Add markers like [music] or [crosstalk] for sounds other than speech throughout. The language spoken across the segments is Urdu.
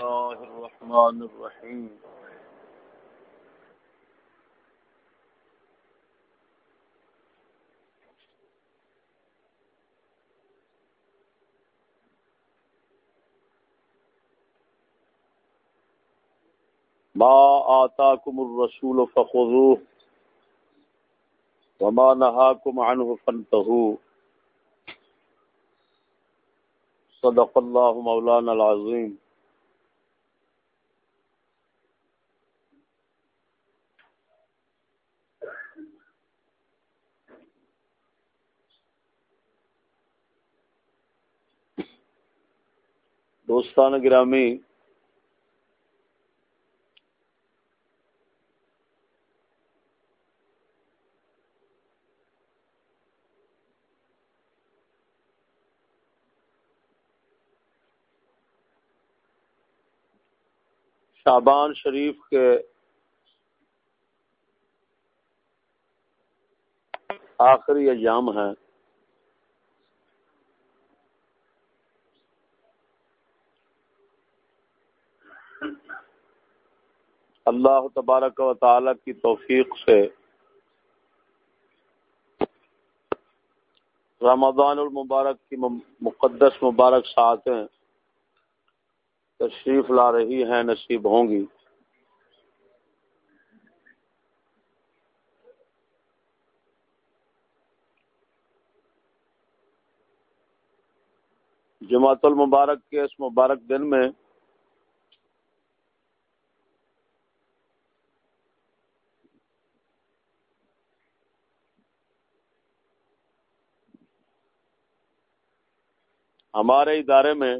الله الرحمن الرحيم. ما آتاكم الرسول فخذوه وما نهاكم عنه فانتهوا. صدق الله مولانا العظيم. دوستان گرامی شابان شریف کے آخری ایام ہیں۔ اللہ تبارک و تعالی کی توفیق سے رمضان المبارک کی مقدس مبارک ساتیں تشریف لا رہی ہیں، نصیب ہوں گی۔ جماعت المبارک کے اس مبارک دن میں ہمارے ادارے میں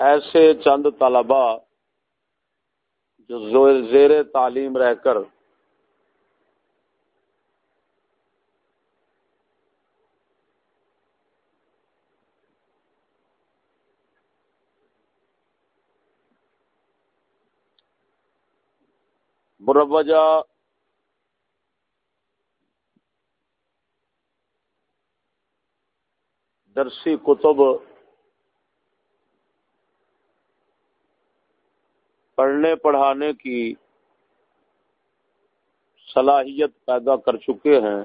ایسے چند طلبا جو زیر تعلیم رہ کر مروجہ درسی کتب پڑھنے پڑھانے کی صلاحیت پیدا کر چکے ہیں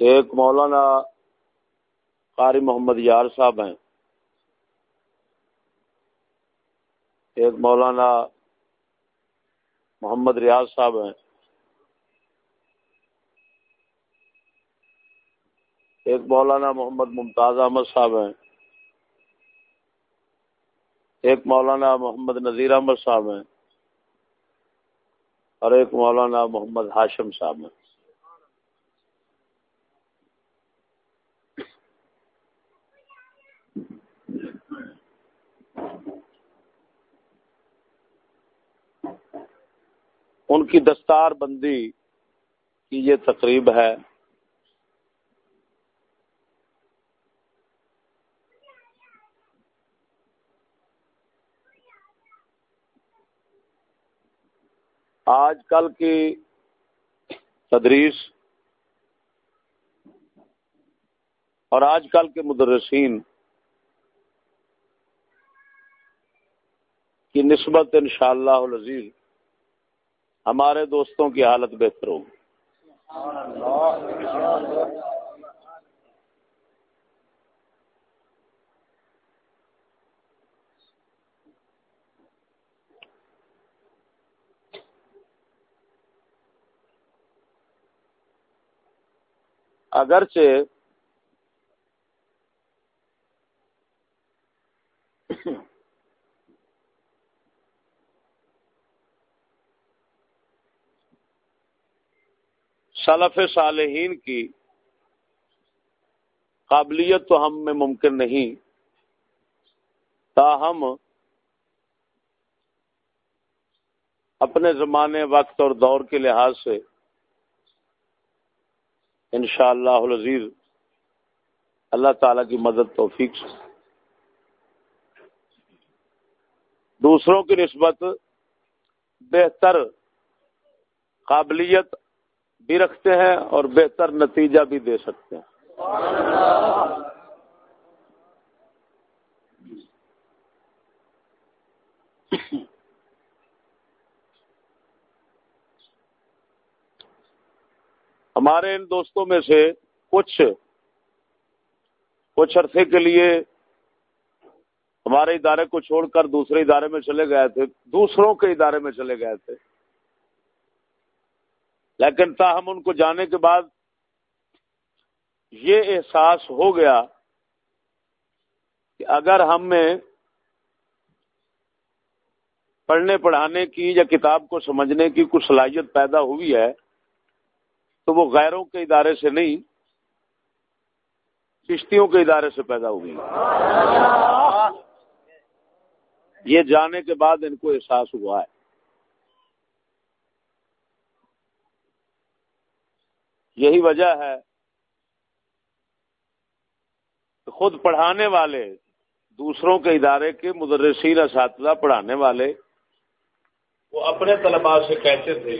ایک مولانا قاری محمد یار صاحب ہیں۔ ایک مولانا محمد ریاض صاحب ہیں۔ ایک مولانا محمد ممتاز احمد صاحب ہیں۔ ایک مولانا محمد نذیر احمد صاحب ہیں۔ اور ایک مولانا محمد ہاشم صاحب ہیں۔ ان کی دستار بندی کی یہ تقریب ہے۔ آج کل کی تدریس اور آج کل کے مدرسین کی نسبت انشاءاللہ العزیز ہمارے دوستوں کی حالت بہتر ہوگی۔ اگرچہ سلف صالحین کی قابلیت تو ہم میں ممکن نہیں۔ تاہم، اپنے زمانے، وقت اور دور کے لحاظ سے انشاءاللہ اللہ عزیز اللہ تعالی کی مدد، توفیق سے۔ دوسروں کی نسبت بہتر قابلیت بھی رکھتے ہیں اور بہتر نتیجہ بھی دے سکتے ہیں۔ ہمارے ان دوستوں میں سے کچھ کچھ عرصے کے لیے ہمارے ادارے کو چھوڑ کر دوسرے ادارے میں چلے گئے تھے، دوسروں کے ادارے میں چلے گئے تھے۔ لیکن تاہم ان کو جانے کے بعد یہ احساس ہو گیا کہ اگر ہم میں پڑھنے پڑھانے کی یا کتاب کو سمجھنے کی کچھ صلاحیت پیدا ہوئی ہے تو وہ غیروں کے ادارے سے نہیں کشتیوں کے ادارے سے پیدا ہوئی۔ یہ جانے کے بعد ان کو احساس ہوا ہے۔ یہی وجہ ہے خود پڑھانے والے، دوسروں کے ادارے کے مدرسین اساتذہ پڑھانے والے، وہ اپنے طلباء سے کہتے تھے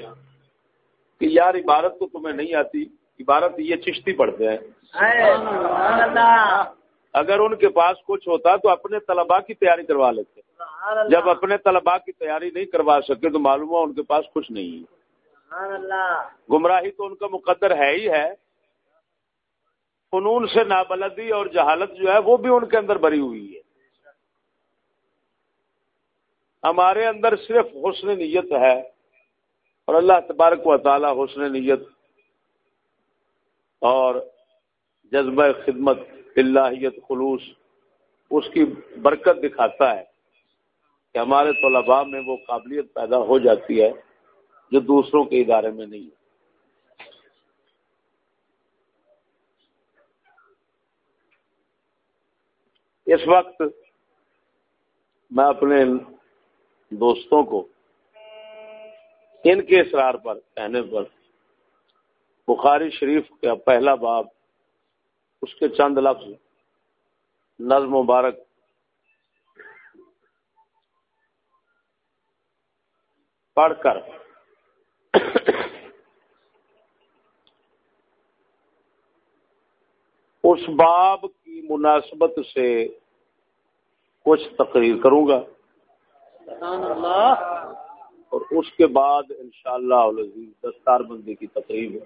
کہ یار عبارت تو تمہیں نہیں آتی، عبارت یہ چشتی پڑھتے ہیں۔ اگر ان کے پاس کچھ ہوتا تو اپنے طلباء کی تیاری کروا لیتے۔ جب اپنے طلباء کی تیاری نہیں کروا سکے تو معلوم ہوا ان کے پاس کچھ نہیں ہے۔ گمراہی تو ان کا مقدر ہے ہی ہے۔ فنون سے نابلدی اور جہالت جو ہے وہ بھی ان کے اندر بری ہوئی ہے۔ ہمارے اندر صرف حسن نیت ہے اور اللہ تبارک و تعالی حسن نیت اور جذبہ خدمت اللہیت خلوص اس کی برکت دکھاتا ہے کہ ہمارے طلباء میں وہ قابلیت پیدا ہو جاتی ہے۔ جو دوسروں کے ادارے میں نہیں ہے اس وقت میں اپنے دوستوں کو ان کے اصرار پر، کہنے پر بخاری شریف کا پہلا باب، اس کے چند لفظ، نظم مبارک، پڑھ کر اس باب کی مناسبت سے کچھ تقریر کروں گا۔ اور اس کے بعد انشاءاللہ اللہ دستار بندی کی تقریب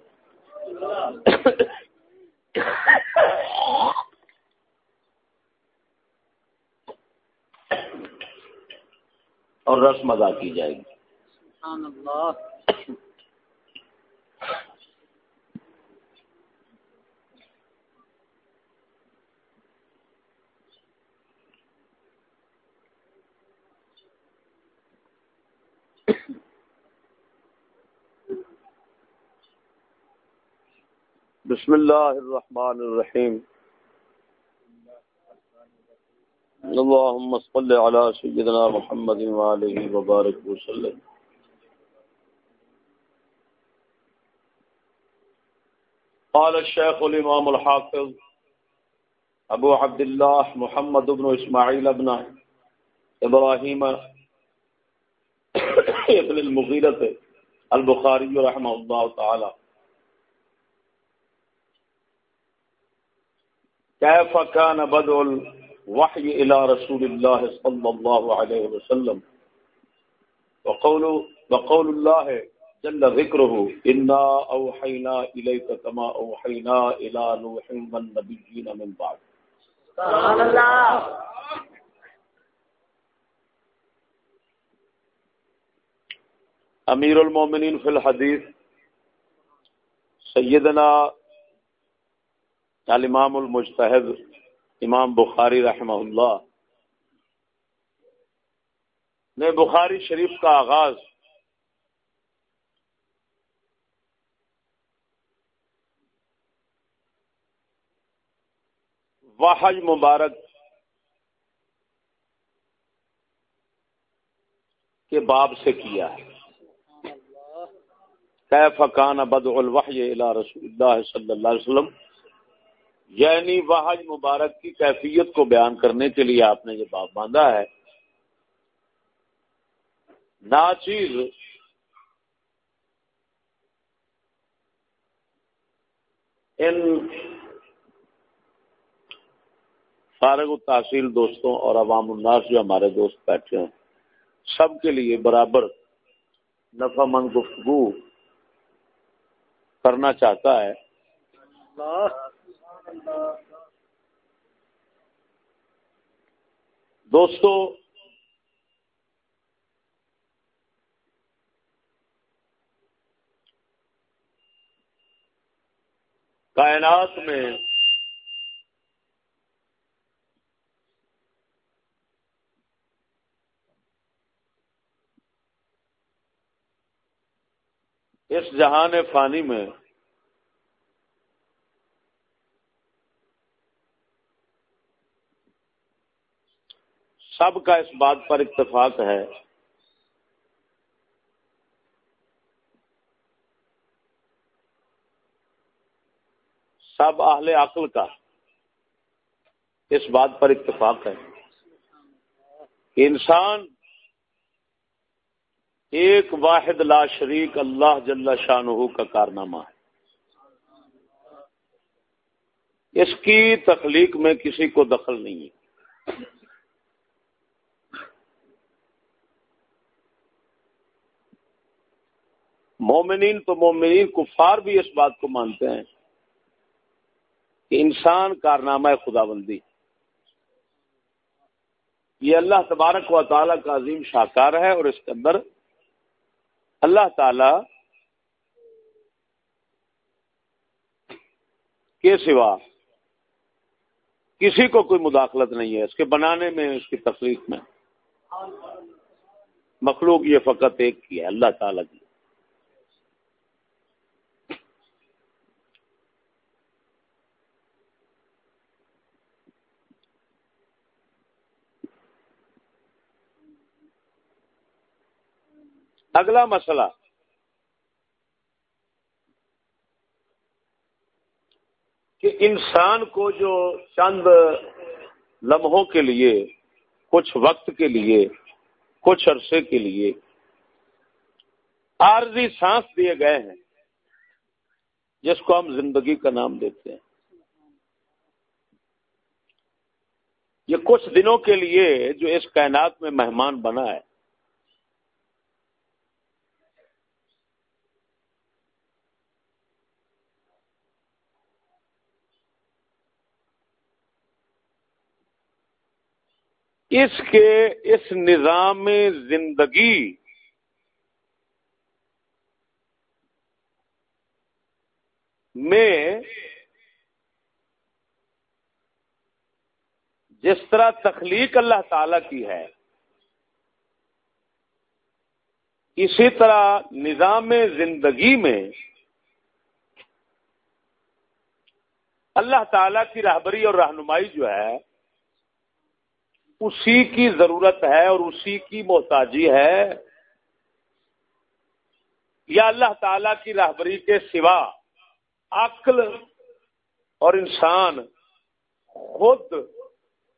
اور رسم ادا کی جائے گی۔ بسم الله الرحمن الرحيم اللهم صل على سيدنا محمد وعليه وبارك وسلم. قال الشيخ الإمام الحافظ أبو عبد الله محمد بن إسماعيل بن إبراهيم ابن المغيرة البخاري رحمه الله تعالى كيف كان بدء الوحي إلى رسول الله صلى الله عليه وسلم؟ وقول, وقول الله جل ذكره إنا أوحينا إليك كما أوحينا إلى نوح والنبيين من بعد. سبحان الله. امیر المومنین فی الحدیث سیدنا الامام المجتہد امام بخاری رحمہ اللہ۔ نے بخاری شریف کا آغاز واحج مبارک کے باب سے کیا ہے۔ فقان بد الوحی الى رسول اللہ صلی اللہ علیہ وسلم؟ یعنی وحج مبارک کی کیفیت کو بیان کرنے کے لیے آپ نے یہ باب باندھا ہے۔ ناچیز ان فارغ التحصیل دوستوں اور عوام الناس جو ہمارے دوست بیٹھے ہیں، سب کے لیے برابر نفع مند گفتگو کرنا چاہتا ہے۔ دوستو کائنات میں اس جہان فانی میں سب کا اس بات پر اتفاق ہے۔ سب اہل عقل کا اس بات پر اتفاق ہے۔ کہ انسان ایک واحد لا شریک اللہ جل شاہ کا کارنامہ ہے۔ اس کی تخلیق میں کسی کو دخل نہیں ہے۔ مومنین تو مومنین کفار بھی اس بات کو مانتے ہیں کہ انسان کارنامہ خدا بندی یہ اللہ تبارک و تعالیٰ کا عظیم شاہکار ہے اور اس کے اندر اللہ تعالی کے سوا کسی کو کوئی مداخلت نہیں ہے اس کے بنانے میں، اس کی تخلیق میں۔ مخلوق یہ فقط ایک کی ہے، اللہ تعالیٰ کی۔ اگلا مسئلہ۔ کہ انسان کو جو چند لمحوں کے لیے، کچھ وقت کے لیے، کچھ عرصے کے لیے عارضی سانس دیے گئے ہیں، جس کو ہم زندگی کا نام دیتے ہیں۔ یہ کچھ دنوں کے لیے جو اس کائنات میں مہمان بنا ہے اس کے اس نظام زندگی میں جس طرح تخلیق اللہ تعالی کی ہے، اسی طرح نظام زندگی میں اللہ تعالی کی رہبری اور رہنمائی جو ہے اسی کی ضرورت ہے اور اسی کی محتاجی ہے یا اللہ تعالی کی رہبری کے سوا عقل اور انسان خود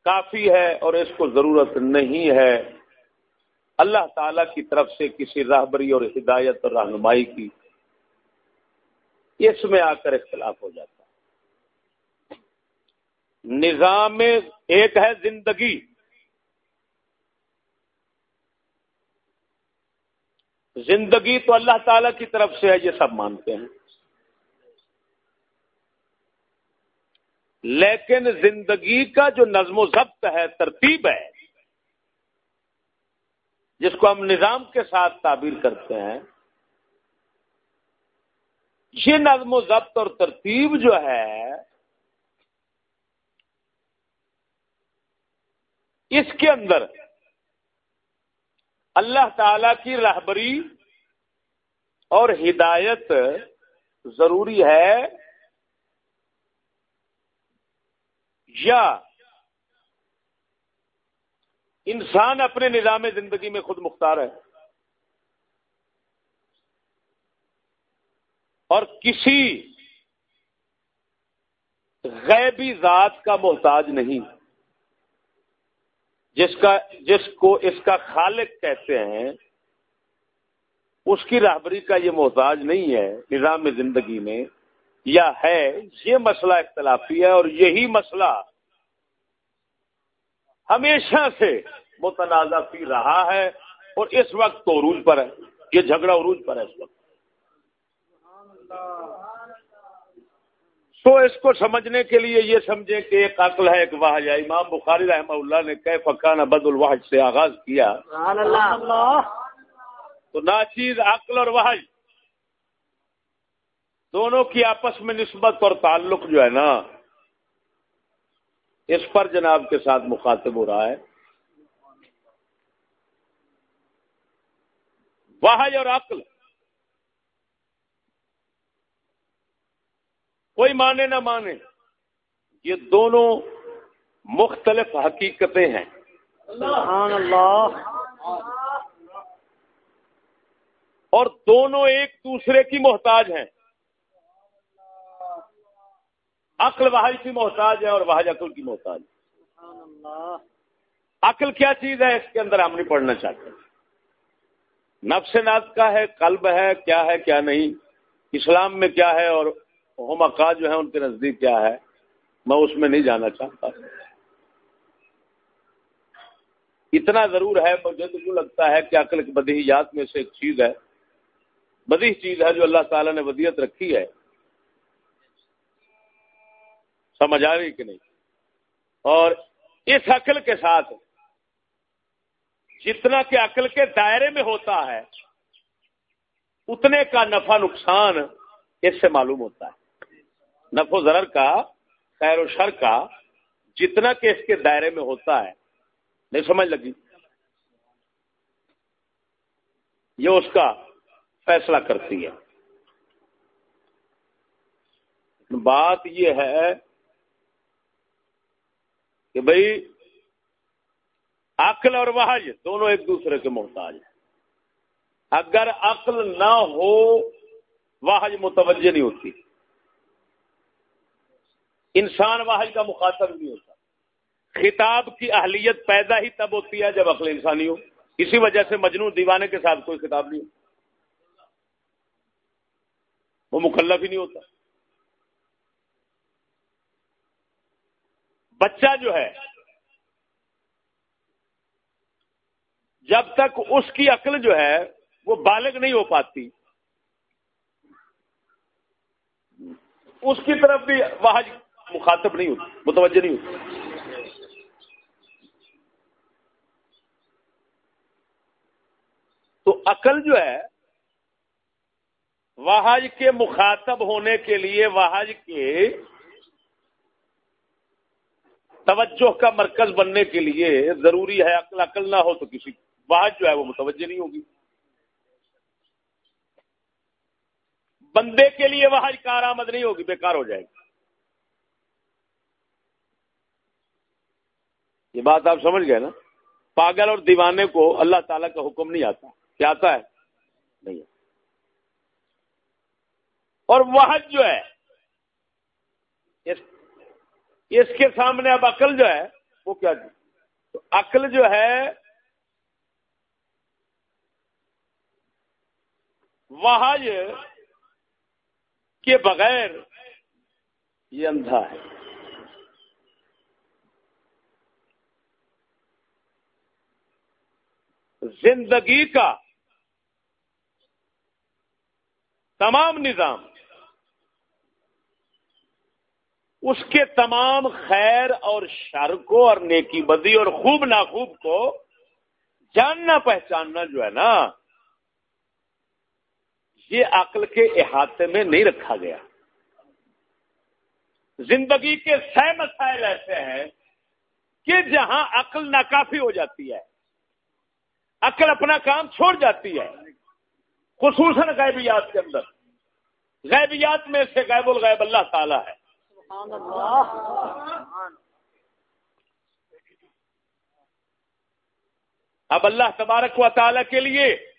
کافی ہے اور اس کو ضرورت نہیں ہے اللہ تعالی کی طرف سے کسی رہبری اور ہدایت اور رہنمائی کی اس میں آ کر اختلاف ہو جاتا نظام ایک ہے زندگی۔ زندگی تو اللہ تعالی کی طرف سے ہے، یہ سب مانتے ہیں۔ لیکن زندگی کا جو نظم و ضبط ہے، ترتیب ہے، جس کو ہم نظام کے ساتھ تعبیر کرتے ہیں، یہ نظم و ضبط اور ترتیب جو ہے، اس کے اندر اللہ تعالی کی رہبری اور ہدایت ضروری ہے یا انسان اپنے نظام زندگی میں خود مختار ہے اور کسی غیبی ذات کا محتاج نہیں جس کا جس کو اس کا خالق کہتے ہیں، اس کی رہبری کا یہ محتاج نہیں ہے نظام زندگی میں، یا ہے، یہ مسئلہ اختلافی ہے اور یہی مسئلہ ہمیشہ سے متنازع فی رہا ہے اور اس وقت تو عروج پر ہے، یہ جھگڑا عروج پر ہے اس وقت۔ تو اس کو سمجھنے کے لیے یہ سمجھیں کہ ایک عقل ہے ایک واحج ہے۔ امام بخاری رحمہ اللہ نے کہ فقان بد الواحد سے آغاز کیا۔ تو ناچیز عقل اور واحج دونوں کی آپس میں نسبت اور تعلق جو ہے نا اس پر جناب کے ساتھ مخاطب ہو رہا ہے۔ واحج اور عقل۔ کوئی مانے نہ مانے یہ دونوں مختلف حقیقتیں ہیں۔ اللہ۔ اور دونوں ایک دوسرے کی محتاج ہیں۔ عقل واحد کی محتاج ہے اور واحد عقل کی محتاج۔ عقل کیا چیز ہے؟ اس کے اندر ہم نہیں پڑھنا چاہتے۔ نفس نات کا ہے قلب ہے کیا ہے کیا نہیں۔ اسلام میں کیا ہے اور ہمکا جو ہے ان کے نزدیک کیا ہے؟ میں اس میں نہیں جانا چاہتا۔ اتنا ضرور ہے، مجھے تو یوں لگتا ہے کہ عقل کی بدیہیات میں سے ایک چیز ہے۔ بدی چیز ہے جو اللہ تعالیٰ نے ودیت رکھی ہے۔ سمجھ آ رہی کہ نہیں؟ اور اس عقل کے ساتھ جتنا کہ عقل کے دائرے میں ہوتا ہے، اتنے کا نفع نقصان اس سے معلوم ہوتا ہے۔ نف و ضرر کا، خیر و شر کا، جتنا کہ اس کے دائرے میں ہوتا ہے۔ نہیں سمجھ لگی؟ یہ اس کا فیصلہ کرتی ہے۔ بات یہ ہے کہ بھائی عقل اور وحج دونوں ایک دوسرے کے محتاج ہیں۔ اگر عقل نہ ہو وحج متوجہ نہیں ہوتی۔ انسان واحد کا مخاطب نہیں ہوتا۔ خطاب کی اہلیت پیدا ہی تب ہوتی ہے جب عقل انسانی ہو۔ اسی وجہ سے مجنو دیوانے کے ساتھ کوئی خطاب نہیں ہو وہ مکلف ہی نہیں ہوتا۔ بچہ جو ہے، جب تک اس کی عقل جو ہے، وہ بالغ نہیں ہو پاتی۔ اس کی طرف بھی واحد مخاطب نہیں ہوتی، متوجہ نہیں ہوتی۔ تو عقل جو ہے وحج کے مخاطب ہونے کے لیے وحج کے توجہ کا مرکز بننے کے لیے ضروری ہے عقل عقل نہ ہو تو کسی وحج جو ہے وہ متوجہ نہیں ہوگی۔ بندے کے لیے وحج کارآمد نہیں ہوگی، بیکار ہو جائے گی۔ یہ بات آپ سمجھ گئے نا؟ پاگل اور دیوانے کو اللہ تعالیٰ کا حکم نہیں آتا۔ کیا آتا ہے؟ نہیں اور وہ جو ہے، اس اس کے سامنے اب عقل جو ہے، وہ کیا جی؟ تو عقل جو ہے وحج کے بغیر یہ اندھا ہے۔ زندگی کا تمام نظام، اس کے تمام خیر اور شر کو اور نیکی بدی اور خوب ناخوب کو جاننا پہچاننا جو ہے نا، یہ عقل کے احاطے میں نہیں رکھا گیا۔ زندگی کے سہ مسائل ایسے ہیں کہ جہاں عقل ناکافی ہو جاتی ہے۔ عقل اپنا کام چھوڑ جاتی ہے۔ خصوصاً غیبیات کے اندر۔ غیبیات میں سے غیب الغیب اللہ تعالی ہے۔ اب اللہ تبارک و تعالی کے لیے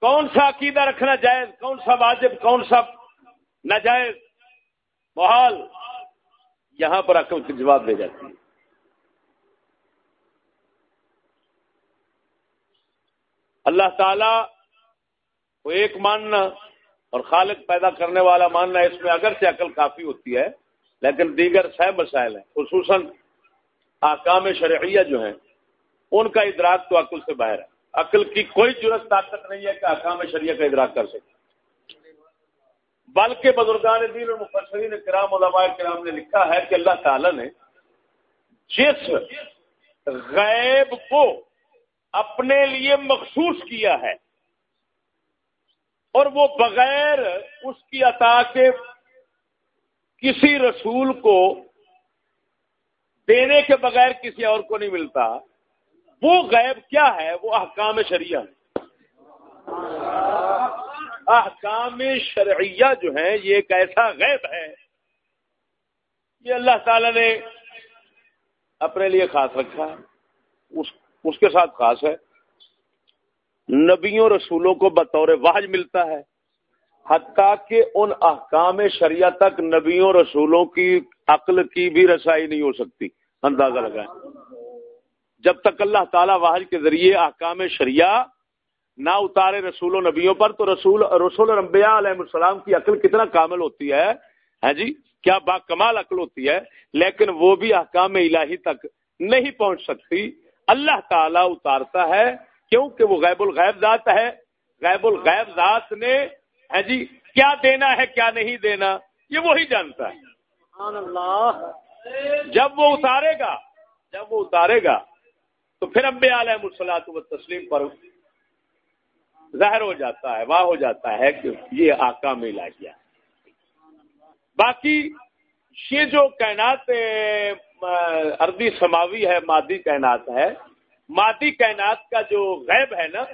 کون سا عقیدہ رکھنا جائز، کون سا واجب، کون سا ناجائز؟ محال یہاں پر عقل کی جواب دے جاتی ہے۔ اللہ تعالی کو ایک ماننا اور خالق پیدا کرنے والا ماننا اس میں اگرچہ عقل کافی ہوتی ہے، لیکن دیگر سہ مسائل ہیں، خصوصاً آکام شرعیہ جو ہیں، ان کا ادراک تو عقل سے باہر ہے۔ عقل کی کوئی ضرورت طاقت نہیں ہے کہ آکام شریعہ کا ادراک کر سکے۔ بلکہ بزرگان دین اور مفسرین کرام، علماء کرام نے لکھا ہے کہ اللہ تعالی نے جس غیب کو اپنے لیے مخصوص کیا ہے اور وہ بغیر اس کی عطا کے کسی رسول کو دینے کے بغیر کسی اور کو نہیں ملتا، وہ غیب کیا ہے؟ وہ احکام شریعہ احکام شرعیہ جو ہیں، یہ ایک ایسا غیب ہے، یہ اللہ تعالی نے اپنے لیے خاص رکھا ہے اس اس کے ساتھ خاص ہے۔ نبیوں رسولوں کو بطور واحج ملتا ہے، حتیٰ کہ ان احکام شریعہ تک نبیوں رسولوں کی عقل کی بھی رسائی نہیں ہو سکتی۔ اندازہ لگائیں۔ جب تک اللہ تعالی واحد کے ذریعے احکام شریعہ نہ اتارے رسول و نبیوں پر، تو رسول رسول رمبیا علیہ السلام کی عقل کتنا کامل ہوتی ہے۔ ہاں جی؟ کیا با کمال عقل ہوتی ہے، لیکن وہ بھی احکام الہی تک نہیں پہنچ سکتی۔ اللہ تعالیٰ اتارتا ہے کیونکہ وہ غیب الغیب ذات ہے۔ غیب الغیب ذات نے ہے جی کیا دینا ہے کیا نہیں دینا یہ وہی جانتا ہے۔ جب وہ اتارے گا جب وہ اتارے گا تو پھر ابے علیہ مسلاط و تسلیم پر ظاہر ہو جاتا ہے واہ ہو جاتا ہے کہ یہ آکا میں لا گیا۔ باقی یہ جو کائنات اردی سماوی ہے، مادی کائنات ہے۔ مادی کائنات کا جو غیب ہے نا،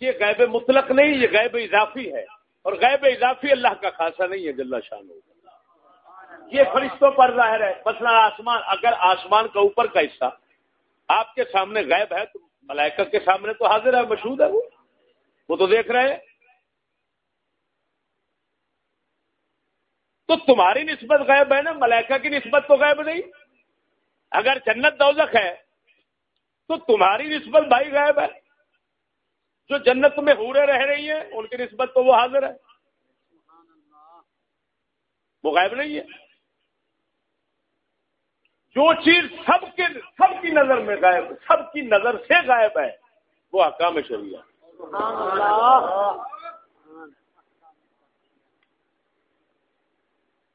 یہ غیب مطلق نہیں، یہ غیب اضافی ہے۔ اور غیب اضافی اللہ کا خاصا نہیں ہے، جل شان ہو یہ فرشتوں پر ظاہر ہے۔ مثلا آسمان، اگر آسمان کا اوپر کا حصہ آپ کے سامنے غیب ہے، تو ملائکہ کے سامنے تو حاضر ہے، مشہور ہے وہ۔ وہ تو دیکھ رہے ہیں۔ تو تمہاری نسبت غائب ہے نا، ملائکہ کی نسبت تو غائب نہیں۔ اگر جنت دوزخ ہے، تو تمہاری نسبت بھائی غائب ہے۔ جو جنت میں ہورے رہ رہی ہیں، ان کی نسبت تو وہ حاضر ہے۔ وہ غائب نہیں ہے۔ جو چیز سب کے سب کی نظر میں غائب، سب کی نظر سے غائب ہے، وہ حکام شریعہ۔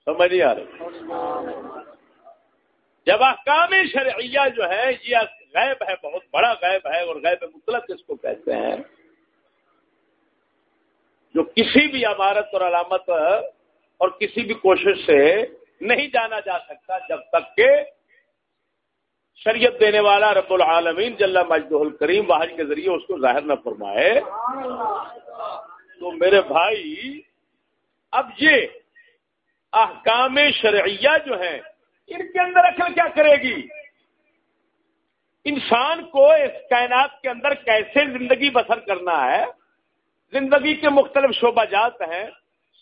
سمجھ نہیں آ رہی۔ جب احکام شرعیہ جو ہے، یہ غیب ہے، بہت بڑا غیب ہے اور غیب مطلق اس کو کہتے ہیں۔ جو کسی بھی عمارت اور علامت اور کسی بھی کوشش سے نہیں جانا جا سکتا جب تک کہ شریعت دینے والا رب العالمین جل مجد الکریم واحد کے ذریعے اس کو ظاہر نہ فرمائے۔ تو میرے بھائی، اب یہ احکام شرعیہ جو ہیں ان کے اندر عقل کیا کرے گی؟ انسان کو اس کائنات کے اندر کیسے زندگی بسر کرنا ہے؟ زندگی کے مختلف شعبہ جات ہیں۔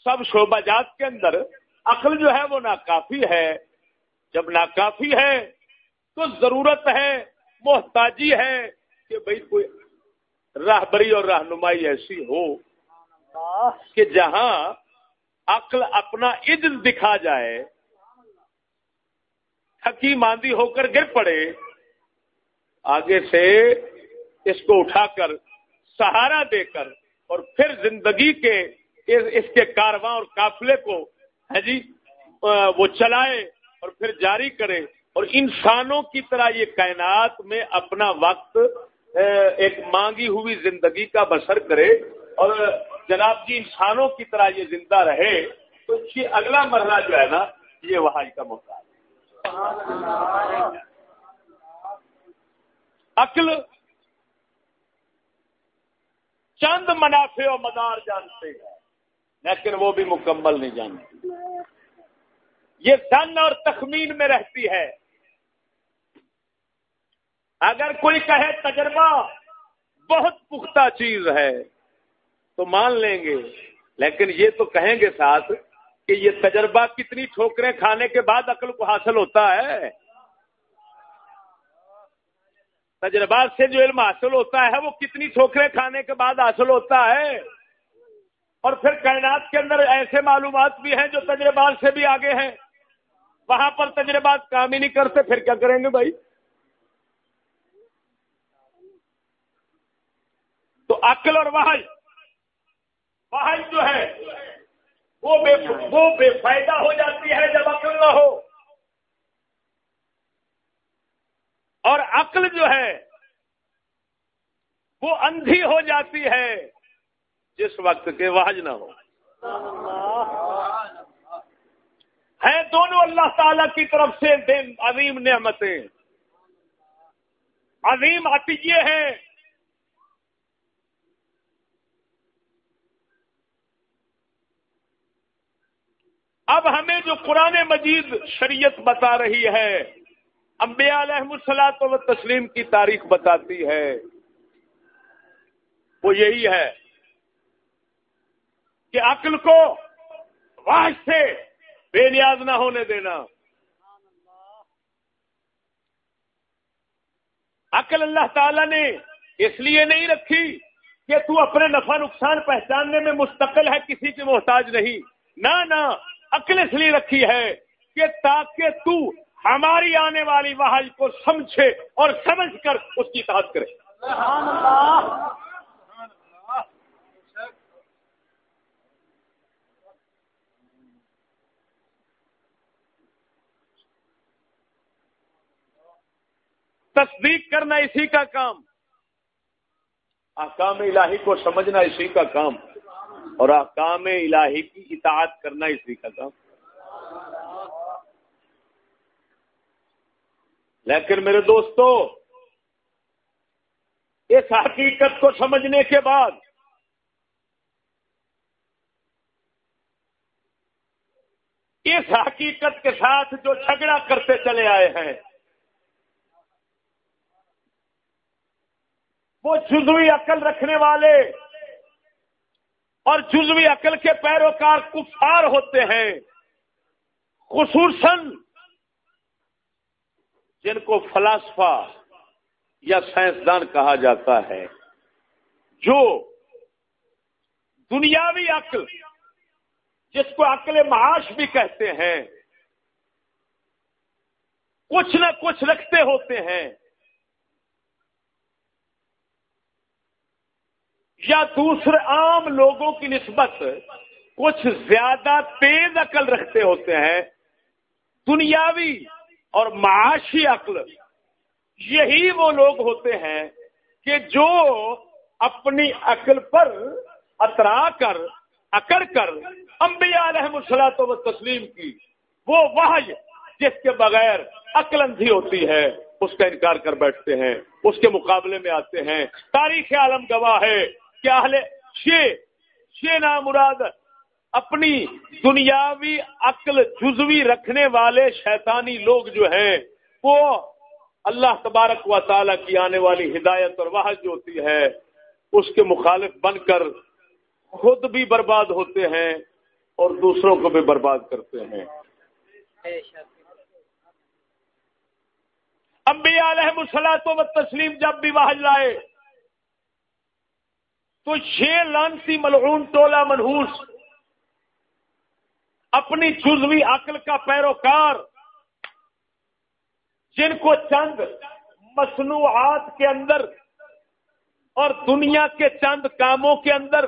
سب شعبہ جات کے اندر عقل جو ہے وہ ناکافی ہے۔ جب ناکافی ہے تو ضرورت ہے، محتاجی ہے کہ بھائی کوئی راہبری اور رہنمائی ایسی ہو کہ جہاں عقل اپنا عزل دکھا جائے۔ تھکی ماندی ہو کر گر پڑے۔ آگے سے اس کو اٹھا کر سہارا دے کر اور پھر زندگی کے اس کے کارواں اور قافلے کو ہے جی وہ چلائے اور پھر جاری کرے۔ اور انسانوں کی طرح یہ کائنات میں اپنا وقت ایک مانگی ہوئی زندگی کا بسر کرے۔ اور جناب جی انسانوں کی طرح یہ زندہ رہے تو یہ اگلا مرحلہ جو ہے نا، یہ وہاں کا موقع۔ ہے عقل چند منافع و مدار جانتے ہیں، لیکن وہ بھی مکمل نہیں جانتے۔ یہ زن اور تخمین میں رہتی ہے۔ اگر کوئی کہے تجربہ بہت پختہ چیز ہے، تو مان لیں گے، لیکن یہ تو کہیں گے ساتھ کہ یہ تجربہ کتنی ٹھوکریں کھانے کے بعد عقل کو حاصل ہوتا ہے؟ تجربات سے جو علم حاصل ہوتا ہے، وہ کتنی ٹھوکرے کھانے کے بعد حاصل ہوتا ہے؟ اور پھر کائنات کے اندر ایسے معلومات بھی ہیں جو تجربات سے بھی آگے ہیں۔ وہاں پر تجربات کام ہی نہیں کرتے، پھر کیا کریں گے بھائی؟ تو عقل اور واحج واحج جو ہے وہ بے وہ بے فائدہ ہو جاتی ہے جب عقل نہ ہو۔ اور عقل جو ہے، وہ اندھی ہو جاتی ہے جس وقت کے واج نہ ہو۔ ہے دونوں اللہ تعالی کی طرف سے عظیم نعمتیں۔ عظیم عطیے ہیں۔ اب ہمیں جو قرآن مجید شریعت بتا رہی ہے، انبیاء علیہ السلاط و تسلیم کی تاریخ بتاتی ہے۔ وہ یہی ہے کہ عقل کو واش سے بے نیاز نہ ہونے دینا۔ عقل اللہ تعالی نے اس لیے نہیں رکھی کہ تو اپنے نفع نقصان پہچاننے میں مستقل ہے، کسی کے محتاج نہیں۔ نہ نہ عقل اس لیے رکھی ہے کہ تاکہ تو ہماری آنے والی وحج کو سمجھے اور سمجھ کر اس کی اطاعت کرے۔ تصدیق کرنا اسی کا کام۔ احکام الہی کو سمجھنا اسی کا کام۔ اور احکام الہی کی اطاعت کرنا اسی کا کام لیکن میرے دوستو، اس حقیقت کو سمجھنے کے بعد اس حقیقت کے ساتھ جو جھگڑا کرتے چلے آئے ہیں، وہ جزوی عقل رکھنے والے اور جزوی عقل کے پیروکار کفار ہوتے ہیں، خصوصاً جن کو فلاسفہ یا سائنسدان کہا جاتا ہے، جو دنیاوی عقل، جس کو عقل معاش بھی کہتے ہیں، کچھ نہ کچھ رکھتے ہوتے ہیں۔ یا دوسرے عام لوگوں کی نسبت کچھ زیادہ تیز عقل رکھتے ہوتے ہیں، دنیاوی اور معاشی عقل، یہی وہ لوگ ہوتے ہیں کہ جو اپنی عقل پر اترا کر، اکڑ کر انبیاء علیہ مسلاط و تسلیم کی وہ وہ جس کے بغیر عقل اندھی ہوتی ہے، اس کا انکار کر بیٹھتے ہیں، اس کے مقابلے میں آتے ہیں۔ تاریخ عالم گواہ ہے۔ کہ اہل شے شے نام مراد اپنی دنیاوی عقل جزوی رکھنے والے شیطانی لوگ جو ہیں، وہ اللہ تبارک و تعالی کی آنے والی ہدایت اور واحد جو ہوتی ہے، اس کے مخالف بن کر خود بھی برباد ہوتے ہیں اور دوسروں کو بھی برباد کرتے ہیں۔ انبیاء علیہ مسلاط و تسلیم جب بھی واحد لائے تو یہ لانسی ملعون ٹولا منہوس، اپنی جزوی عقل کا پیروکار، جن کو چند مصنوعات کے اندر اور دنیا کے چند کاموں کے اندر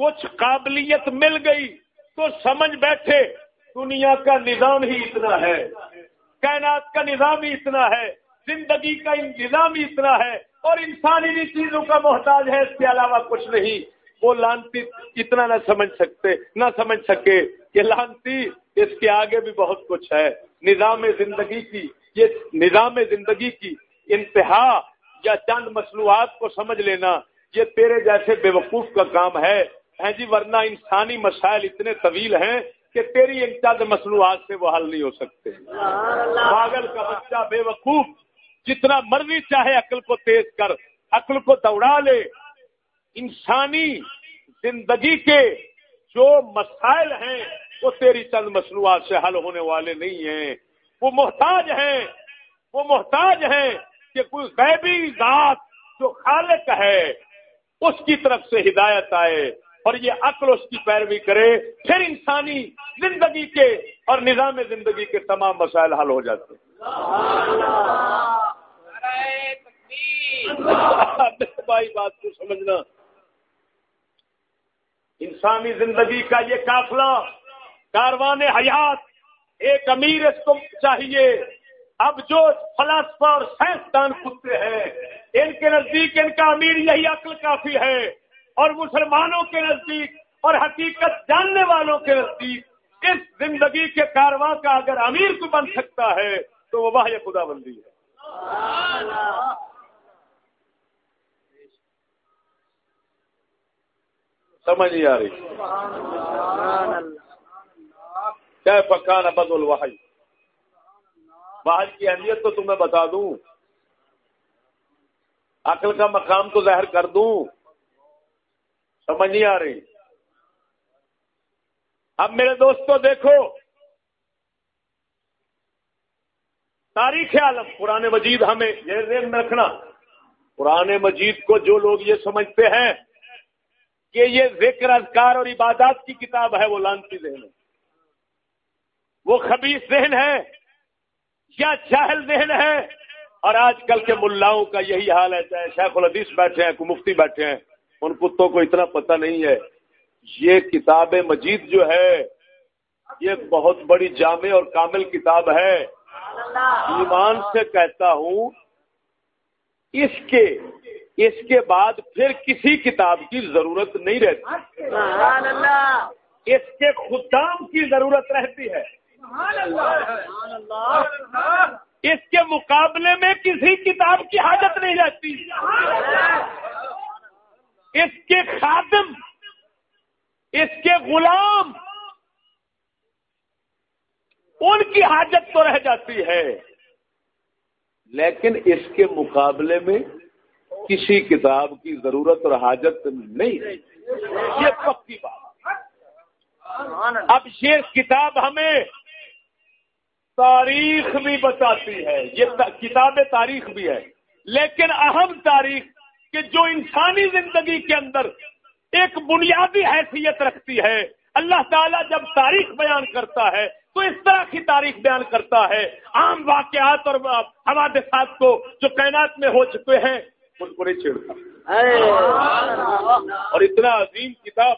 کچھ قابلیت مل گئی تو سمجھ بیٹھے، دنیا کا نظام ہی اتنا ہے، کائنات کا نظام ہی اتنا ہے، زندگی کا نظام ہی اتنا ہے اور انسانی چیزوں کا محتاج ہے اس کے علاوہ کچھ نہیں۔ وہ لانتی اتنا نہ سمجھ سکتے نہ سمجھ سکے کہ لانتی اس کے آگے بھی بہت کچھ ہے۔ نظام زندگی کی یہ نظام زندگی کی انتہا یا چند مصنوعات کو سمجھ لینا یہ تیرے جیسے بے وقوف کا کام ہے۔ جی ورنہ انسانی مسائل اتنے طویل ہیں کہ تیری ان چند مصنوعات سے وہ حل نہیں ہو سکتے۔ پاگل کا بچہ بے وقوف جتنا مرضی چاہے عقل کو تیز کر، عقل کو دوڑا لے۔ انسانی زندگی کے جو مسائل ہیں، وہ تیری چند مصنوعات سے حل ہونے والے نہیں ہیں۔ وہ محتاج ہیں، وہ محتاج ہیں کہ کوئی غیبی ذات جو خالق ہے، اس کی طرف سے ہدایت آئے اور یہ عقل اس کی پیروی کرے، پھر انسانی زندگی کے اور نظام زندگی کے تمام مسائل حل ہو جاتے ہیں۔ بھائی، بات کو سمجھنا۔ انسانی زندگی کا یہ قافلہ، کاروان حیات، ایک امیر اس کو چاہیے۔ اب جو فلاسفہ اور سائنسدان کتے ہیں، ان کے نزدیک ان کا امیر یہی عقل کافی ہے۔ اور مسلمانوں کے نزدیک اور حقیقت جاننے والوں کے نزدیک اس زندگی کے کارواں کا اگر امیر کو بن سکتا ہے، تو وہ واہ خدا بندی ہے۔ سمجھ نہیں آ رہی۔ کیا پکان بد الواحد واحد کی اہمیت تو تمہیں بتا دوں۔ عقل کا مقام تو ظاہر کر دوں۔ سمجھ نہیں آ رہی۔ اب میرے دوستو دیکھو۔ تاریخ عالم، قرآن مجید ہمیں یہ ذہن میں رکھنا۔ قرآن مجید کو جو لوگ یہ سمجھتے ہیں کہ یہ ذکر، اذکار اور عبادات کی کتاب ہے، وہ لانتی ذہن ہے۔ وہ خبیص ذہن ہے یا جاہل ذہن ہے؟ اور آج کل کے ملاؤں کا یہی حال ہے، چاہے شیخ الحدیث بیٹھے ہیں، کوئی مفتی بیٹھے ہیں، ان کتوں کو اتنا پتہ نہیں ہے۔ یہ کتاب مجید جو ہے، یہ بہت بڑی جامع اور کامل کتاب ہے۔ ایمان سے کہتا ہوں، اس کے اس کے بعد پھر کسی کتاب کی ضرورت نہیں رہتی۔ اس کے خدام کی ضرورت رہتی ہے۔ اس کے مقابلے میں کسی کتاب کی حاجت نہیں رہتی۔ اس کے خادم، اس کے غلام ان کی حاجت تو رہ جاتی ہے۔ لیکن اس کے مقابلے میں کسی کتاب کی ضرورت اور حاجت نہیں۔ رہتی یہ پکی بات۔ اب یہ کتاب ہمیں تاریخ بھی بتاتی ہے۔ یہ کتاب تاریخ بھی ہے۔ لیکن اہم تاریخ کہ جو انسانی زندگی کے اندر ایک بنیادی حیثیت رکھتی ہے۔ اللہ تعالیٰ جب تاریخ بیان کرتا ہے تو اس طرح کی تاریخ بیان کرتا ہے۔ عام واقعات اور حوادثات کو جو کائنات میں ہو چکے ہیں، ان کو نہیں چھیڑتا۔ اور اتنا عظیم کتاب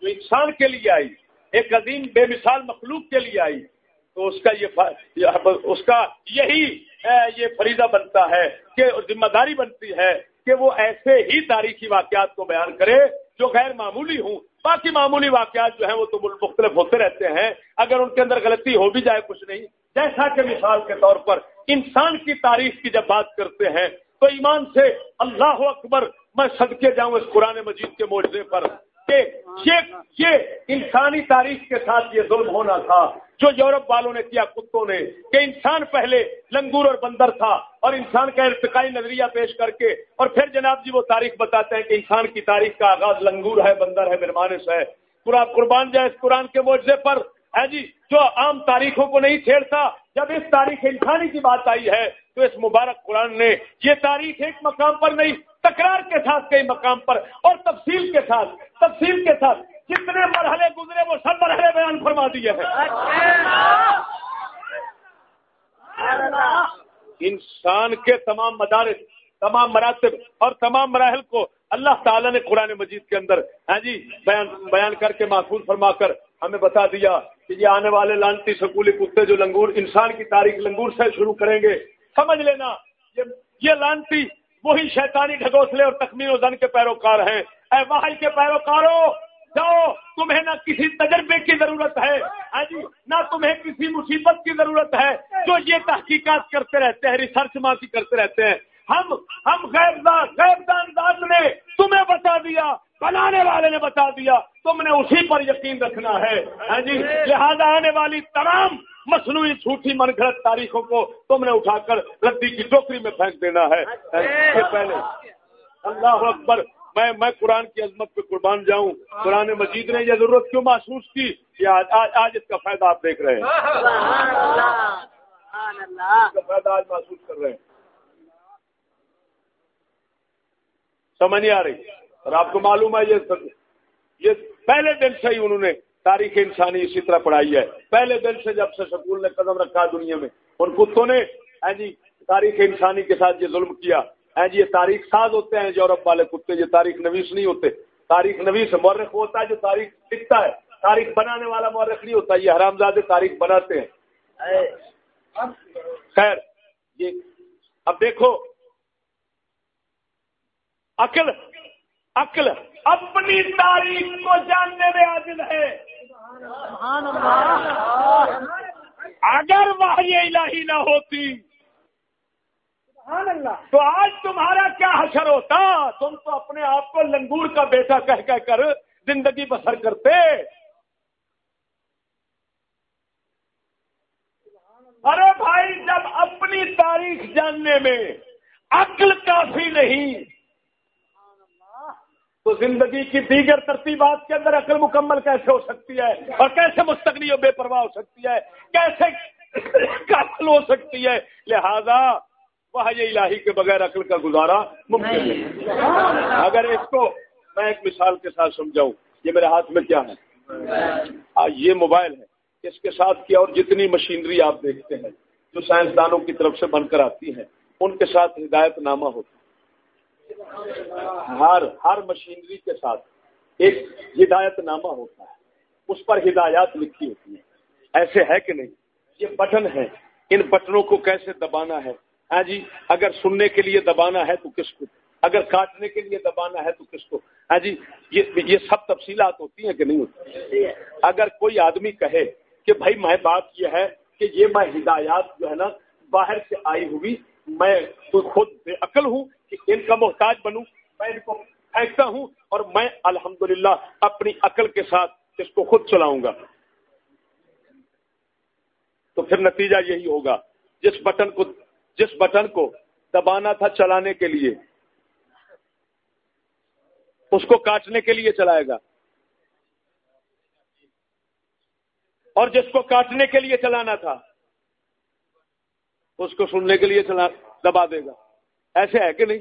جو انسان کے لیے آئی، ایک عظیم بے مثال مخلوق کے لیے آئی، تو اس کا یہ اس کا یہی یہ فریضہ بنتا ہے کہ ذمہ داری بنتی ہے کہ وہ ایسے ہی تاریخی واقعات کو بیان کرے جو غیر معمولی ہوں۔ باقی معمولی واقعات جو ہیں وہ تو مختلف ہوتے رہتے ہیں۔ اگر ان کے اندر غلطی ہو بھی جائے کچھ نہیں۔ جیسا کہ مثال کے طور پر انسان کی تاریخ کی جب بات کرتے ہیں تو ایمان سے اللہ اکبر میں صدقے جاؤں اس قرآن مجید کے معجزے پر۔ کہ یہ انسانی تاریخ کے ساتھ یہ ظلم ہونا تھا، جو یورپ والوں نے کیا کتوں نے، کہ انسان پہلے لنگور اور بندر تھا اور انسان کا ارتقائی نظریہ پیش کر کے اور پھر جناب جی وہ تاریخ بتاتے ہیں کہ انسان کی تاریخ کا آغاز لنگور ہے، بندر ہے مرمانس ہے۔ پورا قربان جائے اس قرآن کے معجزے پر۔ ہے جی جو عام تاریخوں کو نہیں چھیڑتا جب اس تاریخ انسانی کی بات آئی ہے تو اس مبارک قرآن نے یہ تاریخ ایک مقام پر نہیں تکرار کے ساتھ کئی مقام پر اور تفصیل کے ساتھ، تفصیل کے ساتھ جتنے مرحلے گزرے، وہ سب مرحلے بیان فرما دیے ہیں۔ انسان کے تمام مدارس، تمام مراتب اور تمام مراحل کو اللہ تعالیٰ نے قرآن مجید کے اندر ہاں جی بیان بیان کر کے محفوظ فرما کر ہمیں بتا دیا کہ یہ آنے والے لانتی سکولی کتے جو لنگور، انسان کی تاریخ لنگور سے شروع کریں گے۔ سمجھ لینا، یہ لانتی وہی شیطانی ڈھگوسلے اور تخمین و زن کے پیروکار ہیں۔ اے واحل کے پیروکاروں جاؤ، تمہیں نہ کسی تجربے کی ضرورت ہے۔ ہاں جی نہ تمہیں کسی مصیبت کی ضرورت ہے۔ جو یہ تحقیقات کرتے رہتے ہیں، ریسرچ ماسی کرتے رہتے ہیں۔ ہم ہم غیر دان نے تمہیں بتا دیا، بنانے والے نے بتا دیا۔ تم نے اسی پر یقین رکھنا ہے۔ ہاں جی لہٰذا آنے والی تمام مصنوعی جھوٹی من گھڑت تاریخوں کو تم نے اٹھا کر ردی کی ٹوکری میں پھینک دینا ہے۔ پہلے۔ اللہ اکبر میں میں قرآن کی عظمت پہ قربان جاؤں۔ قرآن مجید نے یہ ضرورت کیوں محسوس کی کہ آج آج, آج اس کا فائدہ آپ دیکھ رہے ہیں۔ اس کا فائدہ آج محسوس کر رہے ہیں۔ سمجھ نہیں آ رہی۔ اور آپ کو معلوم ہے یہ یہ پہلے دن سے ہی انہوں نے تاریخ انسانی اسی طرح پڑھائی ہے۔ پہلے دن سے جب سے سکول نے قدم رکھا دنیا میں، ان کتوں نے ہاں جی تاریخ انسانی کے ساتھ یہ ظلم کیا۔ ہاں جی یہ تاریخ ساز ہوتے ہیں یورپ والے کتے، یہ تاریخ نویس نہیں ہوتے۔ تاریخ نویس مورخ ہوتا ہے جو تاریخ لکھتا ہے۔ تاریخ بنانے والا مورخ نہیں ہوتا، یہ حرام زادے تاریخ بناتے ہیں۔ خیر، یہ اب دیکھو، عقل عقل اپنی تاریخ کو جاننے میں عادل ہے۔ اگر وہ الہی نہ ہوتی، تو آج تمہارا کیا حشر ہوتا؟ تم تو اپنے آپ کو لنگور کا بیٹا کہہ کہہ کر زندگی بسر کرتے۔ ارے بھائی، جب اپنی تاریخ جاننے میں عقل کافی نہیں تو زندگی کی دیگر ترتیبات کے اندر عقل مکمل کیسے ہو سکتی ہے اور کیسے مستقلی و بے پرواہ ہو سکتی ہے؟ کیسے قتل ہو سکتی ہے؟ لہذا وہ الہی کے بغیر عقل کا گزارا ممکن نہیں. اگر اس کو میں ایک مثال کے ساتھ سمجھاؤں یہ میرے ہاتھ میں کیا ہے؟ یہ موبائل ہے۔ اس کے ساتھ کیا اور جتنی مشینری آپ دیکھتے ہیں جو سائنسدانوں کی طرف سے بن کر آتی ہیں ان کے ساتھ ہدایت نامہ ہوتا ہے۔ ہر ہر مشینری کے ساتھ ایک ہدایت نامہ ہوتا ہے۔ اس پر ہدایات لکھی ہوتی ہیں۔ ایسے ہے کہ نہیں؟ یہ بٹن ہے۔ ان بٹنوں کو کیسے دبانا ہے؟ ہاں جی اگر سننے کے لیے دبانا ہے تو کس کو؟ اگر کاٹنے کے لیے دبانا ہے تو کس کو؟ ہاں جی یہ یہ سب تفصیلات ہوتی ہیں کہ نہیں ہوتی؟ اگر کوئی آدمی کہے کہ بھائی میں بات یہ ہے کہ یہ میں ہدایات جو ہے نا باہر سے آئی ہوئی میں خود بے عقل ہوں کہ ان کا محتاج بنوں، میں ان کو پھینکتا ہوں اور میں الحمدللہ اپنی عقل کے ساتھ اس کو خود چلاؤں گا۔ تو پھر نتیجہ یہی ہوگا، جس بٹن کو، جس بٹن کو دبانا تھا چلانے کے لیے، اس کو کاٹنے کے لیے چلائے گا۔ اور جس کو کاٹنے کے لیے چلانا تھا اس کو سننے کے لیے چلا دبا دے گا۔ ایسے ہے کہ نہیں؟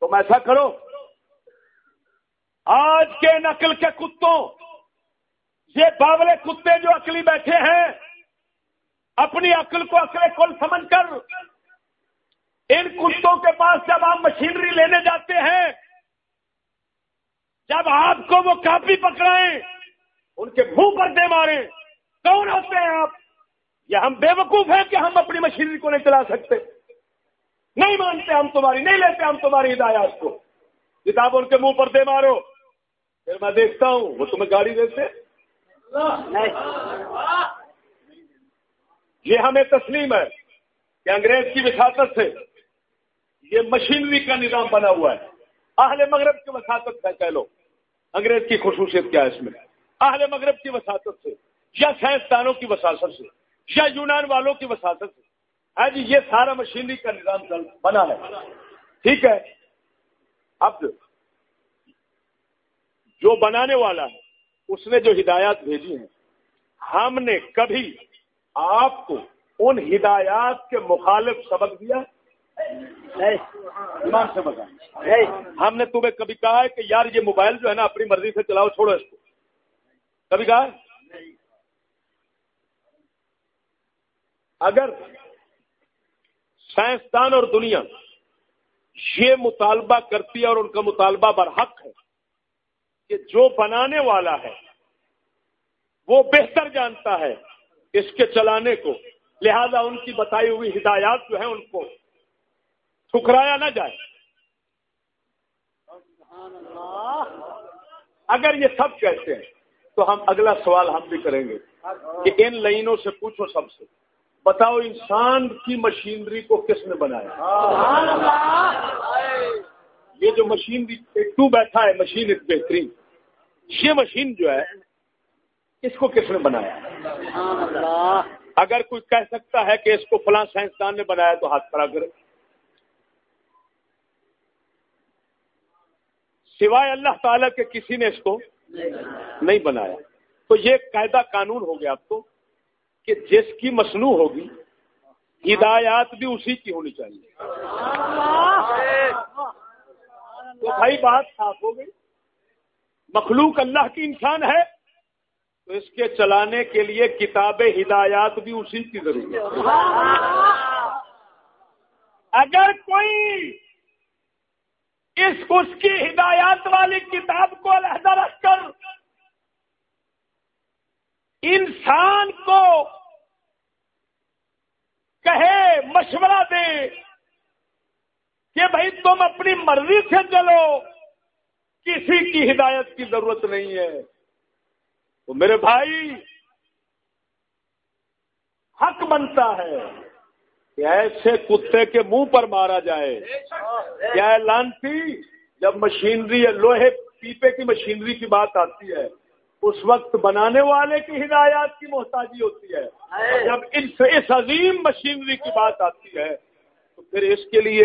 تم ایسا کرو۔ آج کے نقل کے کتوں، یہ باولے کتے جو اکلی بیٹھے ہیں، اپنی عقل کو اکلے کل سمجھ کر ان کتوں کے پاس جب آپ مشینری لینے جاتے ہیں، جب آپ کو وہ کاپی پکڑائیں، ان کے منہ پر دے مارے کون ہوتے ہیں آپ؟ یا ہم بے وقوف ہیں کہ ہم اپنی مشینری کو نہیں چلا سکتے۔ نہیں مانتے ہم تمہاری، نہیں لیتے ہم تمہاری ہدایات کو۔ کتاب ان کے منہ پر دے مارو۔ پھر میں دیکھتا ہوں، وہ تمہیں گاڑی دیتے یہ ہمیں تسلیم ہے کہ انگریز کی وساطت سے یہ مشینری کا نظام بنا ہوا ہے۔ اہل مغرب کی وساطت ہے کہہ لو۔ انگریز کی خصوصیت کیا ہے اس میں؟ اہل مغرب کی وساطت سے یا سائنسدانوں کی وساطت سے۔ یا یونان والوں کی وساطت سے ہاں جی یہ سارا مشینری کا نظام بنا ہے۔ ٹھیک ہے۔ اب جو بنانے والا ہے اس نے جو ہدایات بھیجی ہیں ہم نے کبھی آپ کو ان ہدایات کے مخالف سبق دیا؟ ایمان سے ہم نے تمہیں کبھی کہا ہے کہ یار یہ موبائل جو ہے نا اپنی مرضی سے چلاؤ چھوڑو اس کو۔ کبھی کہا اگر سائنسدان اور دنیا یہ مطالبہ کرتی ہے اور ان کا مطالبہ برحق ہے کہ جو بنانے والا ہے، وہ بہتر جانتا ہے اس کے چلانے کو۔ لہذا ان کی بتائی ہوئی ہدایات جو ہیں، ان کو ٹھکرایا نہ جائے۔ اگر یہ سب کہتے ہیں، تو ہم اگلا سوال ہم بھی کریں گے کہ ان لائنوں سے پوچھو سب سے۔ بتاؤ انسان کی مشینری کو کس نے بنایا؟ یہ جو مشینری ٹو بیٹھا ہے، مشین ایک بہترین۔ یہ مشین جو ہے، اس کو کس نے بنایا؟ اگر کوئی کہہ سکتا ہے کہ اس کو فلاں سائنسدان نے بنایا تو ہاتھ کھڑا کرے سوائے اللہ تعالی کے کسی نے اس کو نہیں بنایا۔ تو یہ قاعدہ قانون ہو گیا آپ کو۔ کہ جس کی مصنوع ہوگی، ہدایات بھی اسی کی ہونی چاہیے۔ تو بھائی، بات صاف ہو گئی۔ مخلوق اللہ کی انسان ہے، تو اس کے چلانے کے لیے کتاب ہدایات بھی اسی کی ضرورت ہے۔ اگر کوئی اس اس کی ہدایات والی کتاب کو علیحدہ رکھ کر انسان کو کہے مشورہ دے کہ بھائی تم اپنی مرضی سے چلو، کسی کی ہدایت کی ضرورت نہیں ہے۔ تو میرے بھائی، حق بنتا ہے کہ ایسے کتے کے منہ پر مارا جائے۔ کیا لانتی جب مشینری لوہے پیپے کی مشینری کی بات آتی ہے۔ اس وقت بنانے والے کی ہدایات کی محتاجی ہوتی ہے۔ جب اس عظیم مشینری کی بات آتی ہے تو پھر اس کے لیے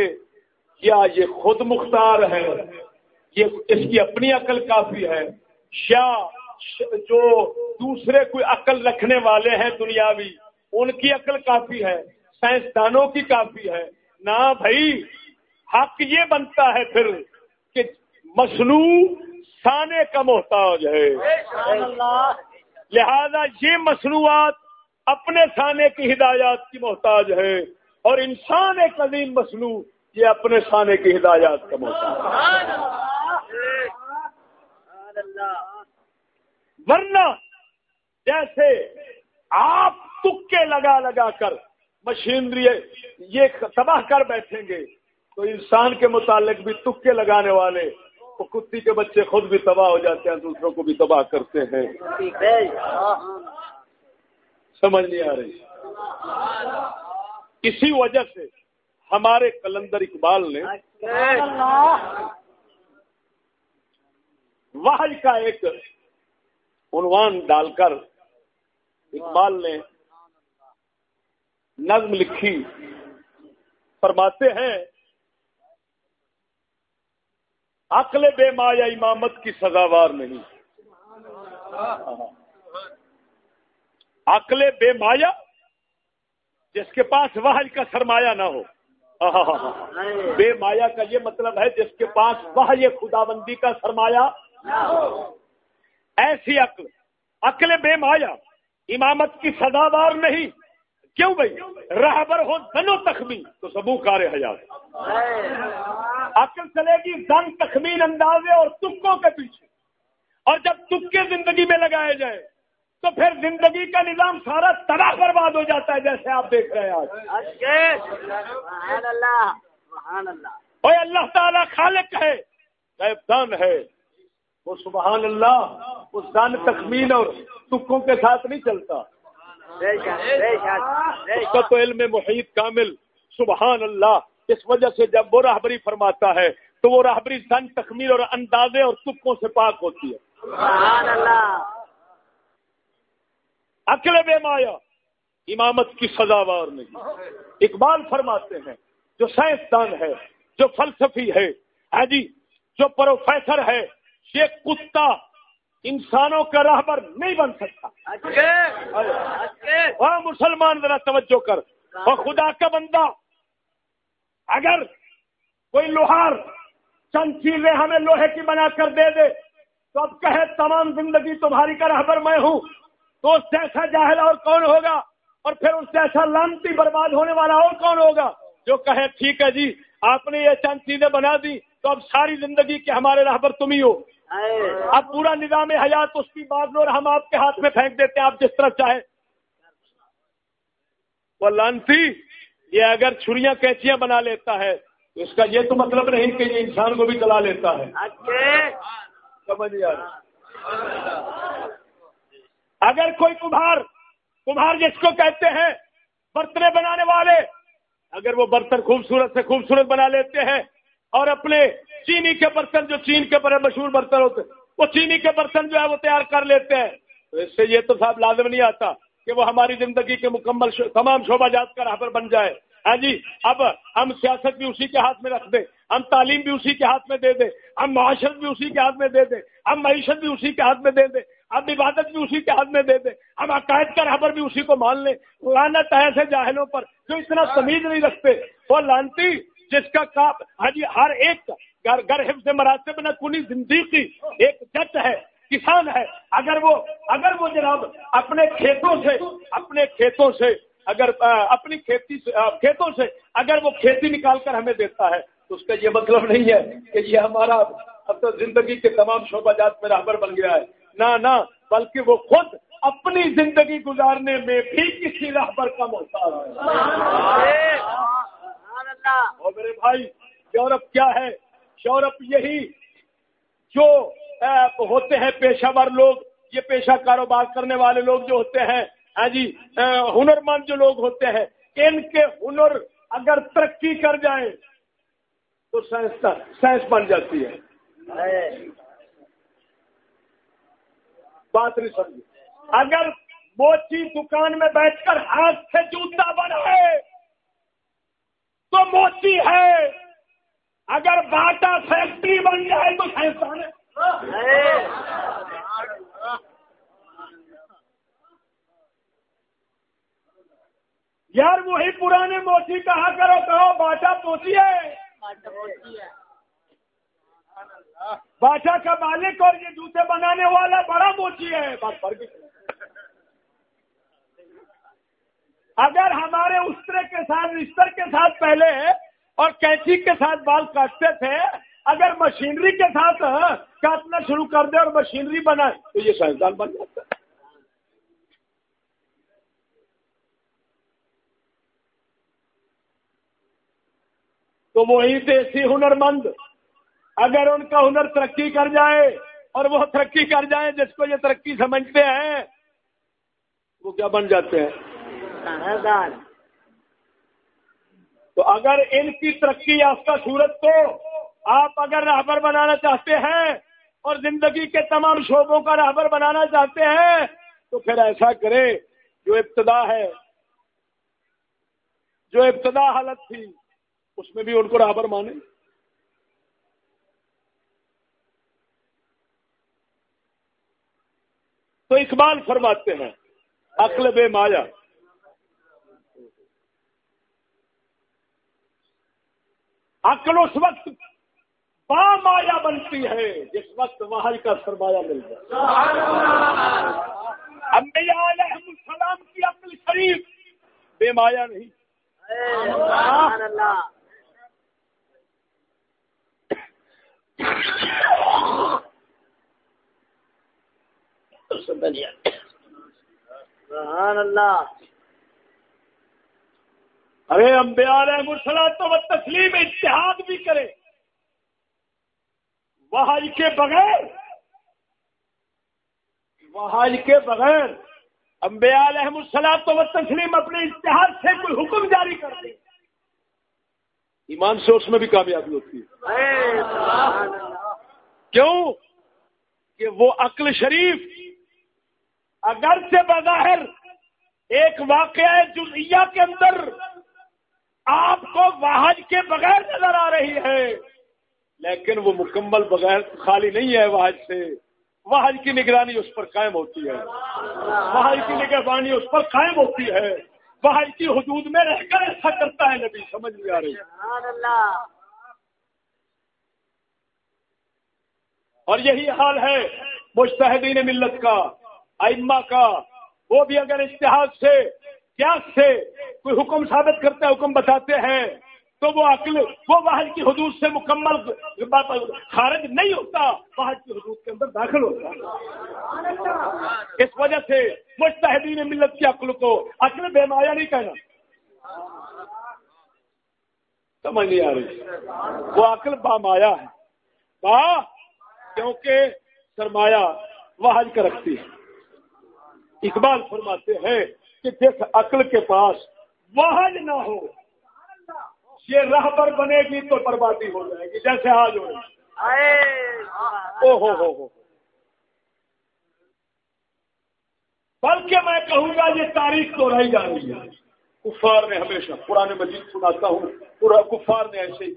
کیا یہ خود مختار ہے؟ یہ اس کی اپنی عقل کافی ہے؟ یا جو دوسرے کوئی عقل رکھنے والے ہیں دنیاوی ان کی عقل کافی ہے سائنسدانوں کی کافی ہے۔ نہ بھائی حق یہ بنتا ہے پھر کہ مصنوع سانے کا محتاج ہے۔ لہذا یہ مصنوعات اپنے سانے کی ہدایات کی محتاج ہے اور انسان ایک عظیم مصنوع یہ اپنے سانے کی ہدایات کا محتاج ورنہ جیسے آپ تکے لگا لگا کر مشینری یہ تباہ کر بیٹھیں گے تو انسان کے متعلق بھی تکے لگانے والے کتی کے بچے خود بھی تباہ ہو جاتے ہیں دوسروں کو بھی تباہ کرتے ہیں۔ سمجھ نہیں آ رہی۔ اسی وجہ سے ہمارے کلندر اقبال نے وہ کا ایک عنوان ڈال کر اقبال نے نظم لکھی۔ فرماتے ہیں عقل بے مایا امامت کی سزاوار نہیں۔ عقل بے مایا، جس کے پاس وحج کا سرمایہ نہ ہو۔ بے مایا کا یہ مطلب ہے، جس کے پاس وہ یہ خدا بندی کا سرمایہ ایسی عقل عقل بے مایا، امامت کی سزاوار نہیں۔ کیوں بھائی؟ رہبر ہو دنو تخمی۔ تو سبو کار حیات۔ عقل چلے گی دن تخمین اندازے اور تکوں کے پیچھے۔ اور جب تکے زندگی میں لگائے جائے تو پھر زندگی کا نظام سارا تباہ برباد ہو جاتا ہے جیسے آپ دیکھ رہے ہیں آج۔ اللہ تعالیٰ خالق ہے دان ہے۔ وہ سبحان اللہ اس دان تخمین اور تکوں کے ساتھ نہیں چلتا۔ اس کا تو علم محیط کامل سبحان اللہ۔ اس وجہ سے جب وہ راہبری فرماتا ہے تو وہ راہبری دن تخمیر اور اندازے اور تکوں سے پاک ہوتی ہے۔ اکلے بے مایا امامت کی سزاوار نہیں۔ اقبال فرماتے ہیں جو سائنسدان ہے جو فلسفی ہے ہاں جی جو پروفیسر ہے یہ کتا انسانوں کا راہبر نہیں بن سکتا۔ وہ مسلمان ذرا توجہ کر وہ خدا کا بندہ۔ اگر کوئی لوہار چند چیزیں ہمیں لوہے کی بنا کر دے دے، تو اب کہے تمام زندگی تمہاری کا رہبر میں ہوں، تو اس سے ایسا جاہل اور کون ہوگا؟ اور پھر اس سے ایسا لانتی برباد ہونے والا اور کون ہوگا؟ جو کہے ٹھیک ہے جی آپ نے یہ چند چیزیں بنا دی، تو اب ساری زندگی کے ہمارے راہبر تم ہی ہو۔ اب پورا نظام حیات اس کی بات اور ہم آپ کے ہاتھ میں پھینک دیتے ہیں، آپ جس طرح چاہیں۔ وہ لانسی یہ اگر چھریاں کیچیاں بنا لیتا ہے تو اس کا یہ تو مطلب نہیں کہ یہ انسان کو بھی چلا لیتا ہے۔ سمجھ اگر کوئی کمہار کمہار جس کو کہتے ہیں برتنے بنانے والے اگر وہ برتن خوبصورت سے خوبصورت بنا لیتے ہیں اور اپنے چینی کے برتن جو چین کے بڑے مشہور برتن ہوتے وہ چینی کے برتن جو ہے وہ تیار کر لیتے ہیں تو اس سے یہ تو صاحب لازم نہیں آتا۔ کہ وہ ہماری زندگی کے مکمل شو, تمام شعبہ جات کا رہبر بن جائے۔ ہاں جی اب ہم سیاست بھی اسی کے ہاتھ میں رکھ دیں ہم تعلیم بھی اسی کے ہاتھ میں دے دیں ہم معاشرت بھی اسی کے ہاتھ میں دے دیں ہم معیشت بھی اسی کے ہاتھ میں دے دیں ہم عبادت بھی اسی کے ہاتھ میں دے دیں ہم عقائد کا رہبر بھی اسی کو مان لیں۔ لانت ایسے جاہلوں پر جو اتنا تمیز نہیں رکھتے۔ وہ لانتی جس کا کام ہاں جی ہر ایک گر حفظ مراتب نہ کنی زندگی ایک جٹ ہے۔ کسان ہے۔ اگر وہ اگر وہ جناب اپنے کھیتوں سے اپنے کھیتوں سے اگر اپنی کھیتی کھیتوں سے اگر وہ کھیتی نکال کر ہمیں دیتا ہے تو اس کا یہ مطلب نہیں ہے کہ یہ ہمارا اب تو زندگی کے تمام شعبہ جات میں رہبر بن گیا ہے۔ نہ نہ بلکہ وہ خود اپنی زندگی گزارنے میں بھی کسی رہبر کا محتاج ہے۔ اور میرے بھائی یورپ کیا ہے؟ یورپ یہی جو ہوتے ہیں پیشہ ور لوگ، یہ پیشہ کاروبار کرنے والے لوگ جو ہوتے ہیں ہاں جی ہنر مند جو لوگ ہوتے ہیں، ان کے ہنر اگر ترقی کر جائیں تو سائنس سائنس بن جاتی ہے۔ بات نہیں سمجھ اگر موچی دکان میں بیٹھ کر ہاتھ سے جوتا بنائے تو موچی ہے۔ اگر باٹا فیکٹری بن جائے تو سائنسدان یار وہی پرانے موچی کہا کرو کہو باٹا پوچھی ہے۔ بادشاہ کا مالک اور یہ جوتے بنانے والا بڑا موچی ہے۔ اگر ہمارے استرے کے ساتھ استر کے ساتھ پہلے اور کینچی کے ساتھ بال کاٹتے تھے اگر مشینری کے ساتھ کاٹنا شروع کر دے اور مشینری بنائے تو یہ سائنسدان بن جاتا ہے۔ تو وہی دیسی ہنر مند اگر ان کا ہنر ترقی کر جائے اور وہ ترقی کر جائیں جس کو یہ ترقی سمجھتے ہیں وہ کیا بن جاتے ہیں؟ تو اگر ان کی ترقی یافتہ صورت کو آپ اگر رہبر بنانا چاہتے ہیں اور زندگی کے تمام شعبوں کا رہبر بنانا چاہتے ہیں، تو پھر ایسا کرے جو ابتدا ہے۔ جو ابتدا حالت تھی، اس میں بھی ان کو رہبر مانے تو اقبال فرماتے ہیں، عقل بے مایا۔ عقل اس وقت مایا بنتی ہے، جس وقت وہاں کا سرمایہ مل جائے۔ امبیا علیہ السلام کی عقل شریف بے مایا نہیں۔ اللہ ارے امبیا علیہ السلام تو وہ تسلیم اتحاد بھی کرے۔ وحج کے بغیر، وحج کے بغیر امبیا علیہ السلام تو وہ تسلیم اپنے اتحاد سے کوئی حکم جاری کر دے۔ ایمان سے اس میں بھی کامیابی ہوتی ہے۔ کیوں؟ کہ وہ عقل شریف اگر سے بظاہر ایک واقعہ جزیہ کے اندر آپ کو واحد کے بغیر نظر آ رہی ہے۔ لیکن وہ مکمل بغیر خالی نہیں ہے واحد سے۔ واحد کی نگرانی اس پر قائم ہوتی ہے۔ واحد کی نگرانی اس پر قائم ہوتی ہے۔ واحد کی حدود میں رہ کر ایسا کرتا ہے نبی سمجھ نہیں آ رہی۔ اور یہی حال ہے مشتحدین ملت کا ائمہ کا۔ وہ بھی اگر اشتہاد سے کیا سے کوئی حکم ثابت کرتے حکم بتاتے ہیں۔ تو وہ عقل، وہ باہر کی حدود سے مکمل خارج نہیں ہوتا، باہر کی حدود کے اندر داخل ہوتا۔ اس وجہ سے مشتحدین ملت کی عقل کو عقل بے مایا نہیں کہنا۔ سمجھ نہیں آ رہی۔ وہ عقل با مایا ہے۔ با کیونکہ سرمایہ وہ حج کر رکھتی ہے۔ اقبال فرماتے ہیں کہ جس عقل کے پاس وحج نہ ہو یہ راہ پر بنے گی تو بربادی ہو جائے گی جیسے آج ہو ہو ہو ہو۔ بلکہ میں کہوں گا یہ تاریخ تو رہی جا رہی ہے۔ کفار نے ہمیشہ پرانے مجید سناتا ہوں۔ پورا کفار نے ایسے ہی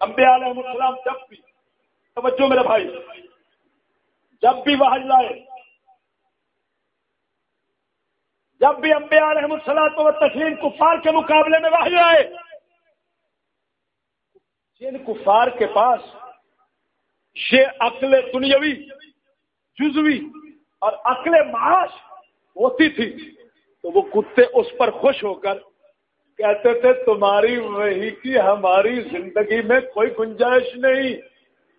امبیا علیہ السلام جب بھی توجہ میرے بھائی جب بھی وہ لائے جب بھی امبیا علیہ السلام تو تسلیم کفار کے مقابلے میں واحد آئے جن کفار کے پاس یہ عقل دنیاوی، جزوی اور عقل معاش ہوتی تھی، تو وہ کتے اس پر خوش ہو کر کہتے تھے، تمہاری وہی کی ہماری زندگی میں کوئی گنجائش نہیں۔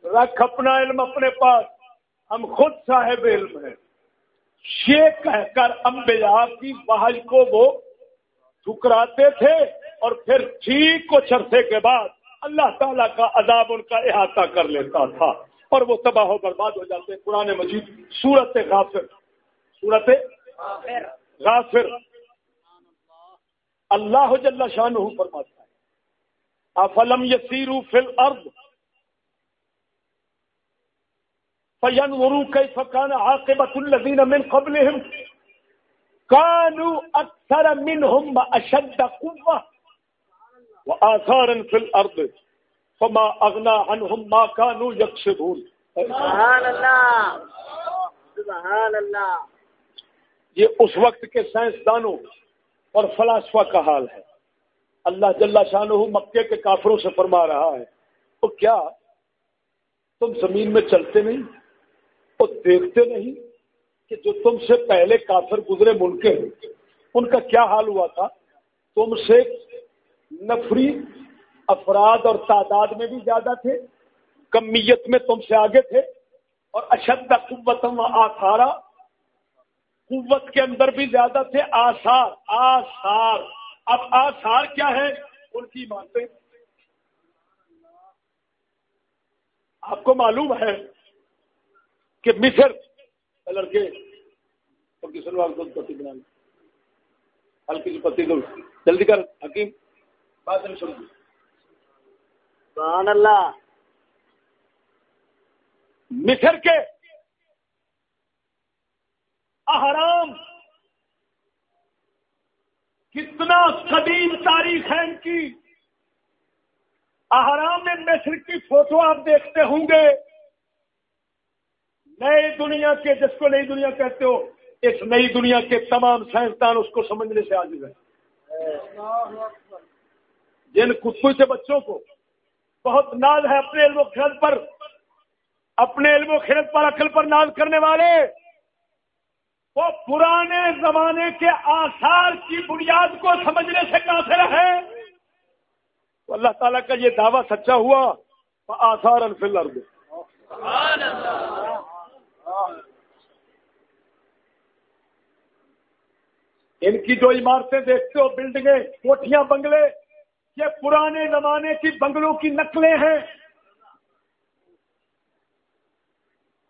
رکھ اپنا علم اپنے پاس۔ ہم خود صاحب علم ہیں۔ یہ کہہ کر امبیا کی بحج کو وہ ٹھکراتے تھے اور پھر ٹھیک کچھ عرصے کے بعد اللہ تعالیٰ کا عذاب ان کا احاطہ کر لیتا تھا اور وہ تباہ و برباد ہو جاتے پرانے مجید سورت غافر سورت غافر۔ اللہ جل شاہ فرماتا ہے، افلم یسیرو فل ارد فینورو کیف کان عاقبت الذین من قبلهم كانوا اکثر منهم اشد قوه واثارا في الارض فما عنهم ما كانوا يكسبون. سبحان اللہ سبحان اللہ۔ یہ اس وقت کے سائنسدانوں اور فلاسفہ کا حال ہے۔ اللہ جل شاہ مکے کے کافروں سے فرما رہا ہے تو کیا تم زمین میں چلتے نہیں؟ اور دیکھتے نہیں کہ جو تم سے پہلے کافر گزرے ملک ان کا کیا حال ہوا تھا؟ تم سے نفری افراد اور تعداد میں بھی زیادہ تھے، کمیت میں تم سے آگے تھے اور اشد قوت آخارا قوت کے اندر بھی زیادہ تھے۔ آثار آثار۔ اب آثار کیا ہے؟ ان کی باتیں۔ آپ کو معلوم ہے کہ مصر لڑکے پتی بنا ہلکی سی پتی دو۔ جلدی کر، حکیم۔ بات نہیں سن اللہ۔ مصر کے احرام۔ کتنا قدیم تاریخ ہے ان کی۔ احرام میں مصر کی فوٹو آپ دیکھتے ہوں گے۔ نئی دنیا کے جس کو نئی دنیا کہتے ہو اس نئی دنیا کے تمام سائنسدان اس کو سمجھنے سے آج گئے جن کتو سے بچوں کو بہت ناز ہے اپنے علم و خرد پر، اپنے علم و خرد پر، عقل پر ناز کرنے والے، وہ پرانے زمانے کے آثار کی بنیاد کو سمجھنے سے کافر ہے تو اللہ تعالیٰ کا یہ دعویٰ سچا ہوا آثار الفل ان کی جو عمارتیں دیکھتے ہو، بلڈنگیں کوٹیاں بنگلے یہ پرانے زمانے کی بنگلوں کی نقلیں ہیں۔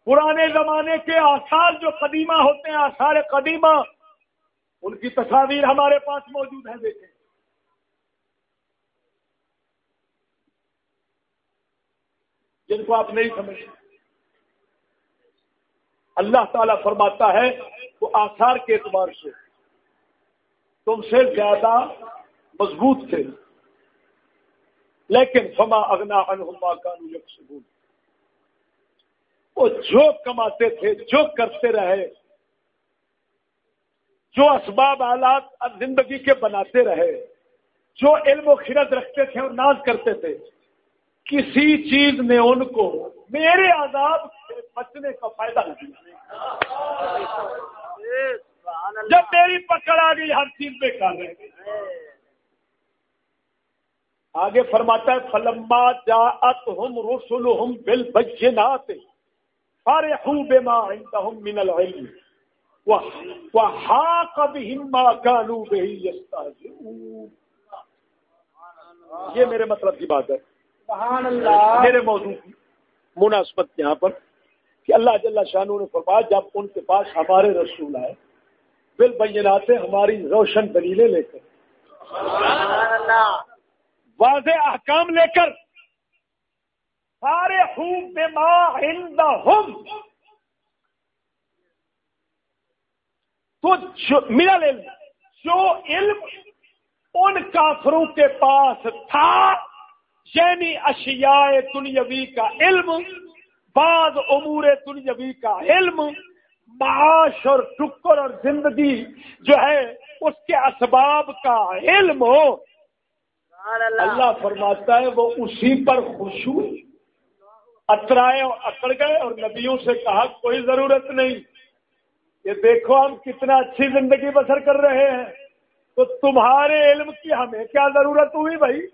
پرانے زمانے کے آثار جو قدیمہ ہوتے ہیں، آثار قدیمہ، ان کی تصاویر ہمارے پاس موجود ہیں، دیکھیں۔ جن کو آپ نہیں سمجھتے۔ اللہ تعالیٰ فرماتا ہے وہ آثار کے اعتبار سے تم سے زیادہ مضبوط تھے۔ لیکن فما اگنا انہما کانو یکسبون۔ وہ جو کماتے تھے جو کرتے رہے جو اسباب آلات زندگی کے بناتے رہے جو علم و خرد رکھتے تھے اور ناز کرتے تھے کسی چیز نے ان کو میرے عذاب سے بچنے کا فائدہ نہیں جب میری پکڑ آ گئی ہر چیز پہ کر رہے آگے فرماتا ہے فلما جا ات ہم رسول ہم بل نہ آتے فرحوا بما عندهم من العلم وحاق بهم ما كانوا به يستهزئون۔ یہ میرے مطلب کی بات ہے۔ سبحان اللہ۔ میرے موضوع کی مناسبت یہاں پر کہ اللہ جل شاہ نے فرمایا جب ان کے پاس ہمارے رسول آئے بل بینات ہماری روشن دلیلیں لے کر۔ واضح احکام لے کر سارے خوب ہم تو میرا علم جو علم ان کافروں کے پاس تھا یعنی اشیاء دنیاوی کا علم، بعض امور دنیاوی کا علم، معاش اور ٹکر اور زندگی جو ہے، اس کے اسباب کا علم ہو۔ اللہ. فرماتا ہے وہ اسی پر خوشو اترائے اور اکڑ گئے اور نبیوں سے کہا کوئی ضرورت نہیں. یہ دیکھو ہم کتنا اچھی زندگی بسر کر رہے ہیں. تو تمہارے علم کی ہمیں کیا ضرورت ہوئی بھائی؟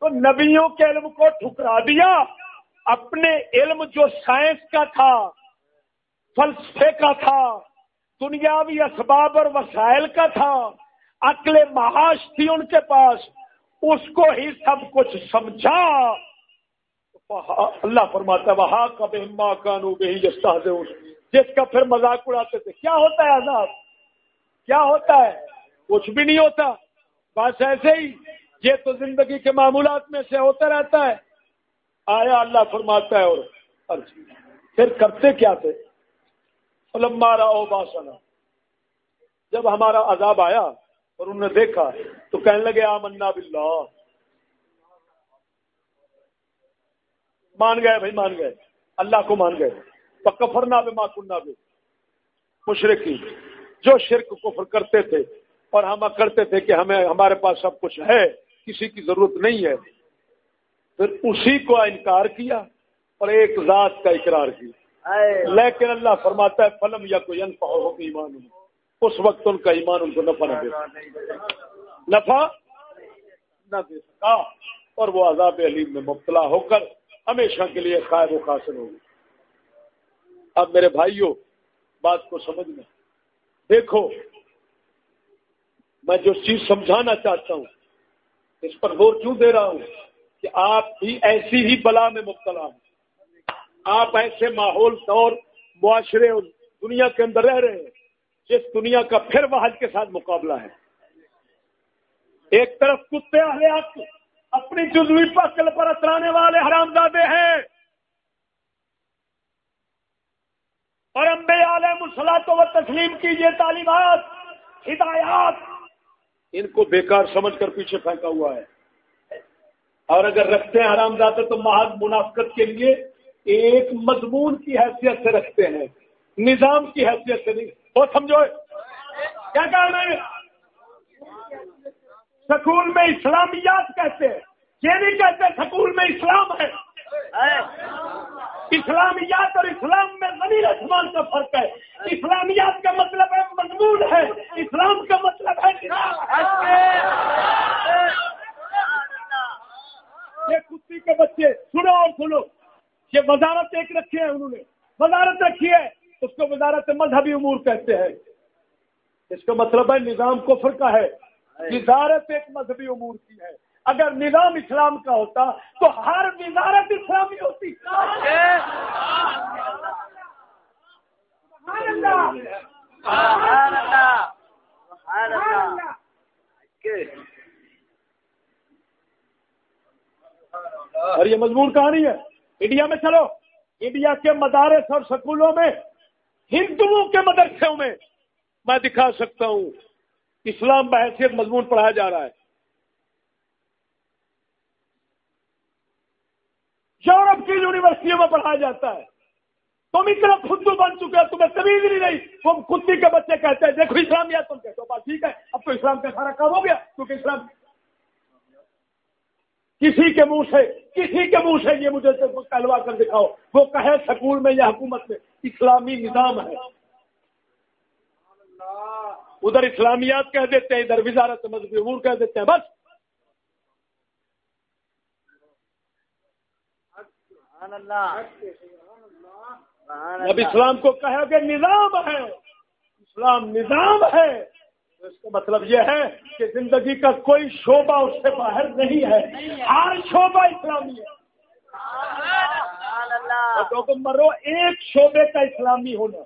تو نبیوں کے علم کو ٹھکرا دیا. اپنے علم جو سائنس کا تھا، فلسفے کا تھا، دنیاوی اسباب اور وسائل کا تھا، عقل معاش تھی ان کے پاس. اس کو ہی سب کچھ سمجھا۔ اللہ فرماتا ہے، وہاں کا بہما کانو بہی جستا جس کا پھر مذاق اڑاتے تھے، کیا ہوتا ہے عذاب؟ کیا ہوتا ہے؟ کچھ بھی نہیں ہوتا۔ بس ایسے ہی، یہ تو زندگی کے معمولات میں سے ہوتا رہتا ہے۔ آیا اللہ فرماتا ہے اور پھر کرتے کیا تھے؟ مارا او باسنا۔ جب ہمارا عذاب آیا اور انہوں نے دیکھا تو کہنے لگے آمنا باللہ۔ مان گئے بھائی مان گئے۔ اللہ کو مان گئے۔ پکفر نہ ماں کنہ بھی مشرقی جو شرک کفر کرتے تھے اور ہم کرتے تھے کہ ہمیں ہمارے پاس سب کچھ ہے کسی کی ضرورت نہیں ہے پھر اسی کو انکار کیا اور ایک ذات کا اقرار کیا۔ لیکن اللہ فرماتا ہے فلم یا کوئی انفا ہو ایمان اس وقت ان کا ایمان ان کو نفع نہ دے نفع نہ دے سکا اور وہ عذاب علیم میں مبتلا ہو کر ہمیشہ کے لیے قائب و قاصر ہوگی اب میرے بھائیوں بات کو سمجھنا۔ دیکھو، میں جو چیز سمجھانا چاہتا ہوں، اس پر غور کیوں دے رہا ہوں کہ آپ بھی ایسی ہی بلا میں مبتلا ہیں آپ ایسے ماحول طور معاشرے اور دنیا کے اندر رہ رہے ہیں۔ جس دنیا کا پھر وحج کے ساتھ مقابلہ ہے۔ ایک طرف کتے اہلیات اپنی جزوی پکل پر اترانے والے حرام زادے ہیں۔ اور امبے علیہ مسلاط و تسلیم کیجیے تعلیمات، ہدایات، ان کو بیکار سمجھ کر پیچھے پھینکا ہوا ہے۔ اور اگر رکھتے ہیں حرام زادے تو محض منافقت کے لیے ایک مضمون کی حیثیت سے رکھتے ہیں، نظام کی حیثیت سے نہیں۔ وہ سمجھو، کیا کہنا ہے سکول میں اسلامیات کہتے ہیں۔ یہ نہیں کہتے سکول میں اسلام ہے۔ اسلامیات اور اسلام میں زمین آسمان کا فرق ہے۔ اسلامیات کا مطلب ہے مضمون ہے۔ اسلام کا مطلب ہے یہ کتی کے بچے، سنو اور سنو۔ یہ وزارت ایک رکھی ہے انہوں نے۔ وزارت رکھی ہے۔ اس کو وزارت مذہبی امور کہتے ہیں۔ اس کا مطلب ہے نظام کفر کا ہے۔ وزارت ایک مذہبی امور کی ہے۔ اگر نظام اسلام کا ہوتا تو ہر وزارت اسلامی ہوتی۔ اور یہ مضمون کہانی ہے۔ انڈیا میں چلو۔ انڈیا کے مدارس اور سکولوں میں ہندوؤں کے مدرسوں میں میں دکھا سکتا ہوں، اسلام بحثیت مضمون پڑھایا جا رہا ہے۔ یورپ کی یونیورسٹیوں میں پڑھایا جاتا ہے۔ تم اتنا خدو بن چکے ہو، تمہیں کبھی بھی نہیں تم خدی کے بچے کہتے ہیں، دیکھو اسلام یا تم کہتے ہو بات ٹھیک ہے۔ اب تو اسلام کا سارا کام ہو گیا، کیونکہ اسلام کسی کے منہ سے، کسی کے منہ سے یہ مجھے کہلوا کر دکھاؤ۔ وہ کہے سکول میں یا حکومت میں۔ اسلامی نظام ہے۔ ادھر اسلامیات کہہ دیتے ہیں، ادھر وزارت مذہبی امور کہہ دیتے ہیں، بس۔ اب اسلام کو کہا کہ نظام ہے۔ اسلام نظام ہے۔ اس کا مطلب یہ ہے کہ زندگی کا کوئی شعبہ اس سے باہر نہیں ہے۔ ہر شعبہ اسلامی ہے۔ مرو ایک شعبے کا اسلامی ہونا۔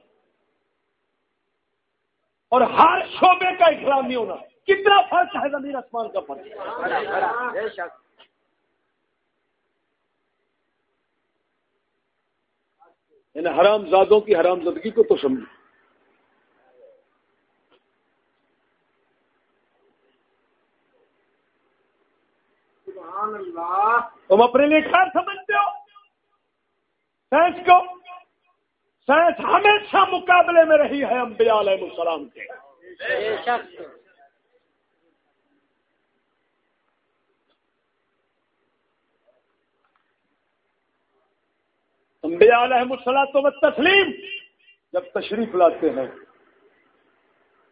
اور ہر شعبے کا اسلامی ہونا۔ کتنا فرق ہے زمین آسمان کا فرق؟ ان حرام زادوں کی حرام زدگی کو تو سمجھو۔ تم اپنے لیے خیر سمجھتے ہو؟ سائنس کو سائنس ہمیشہ مقابلے میں رہی ہے انبیاء علیہ السلام کے۔ انبیاء علیہ السلام تو تسلیم جب تشریف لاتے ہیں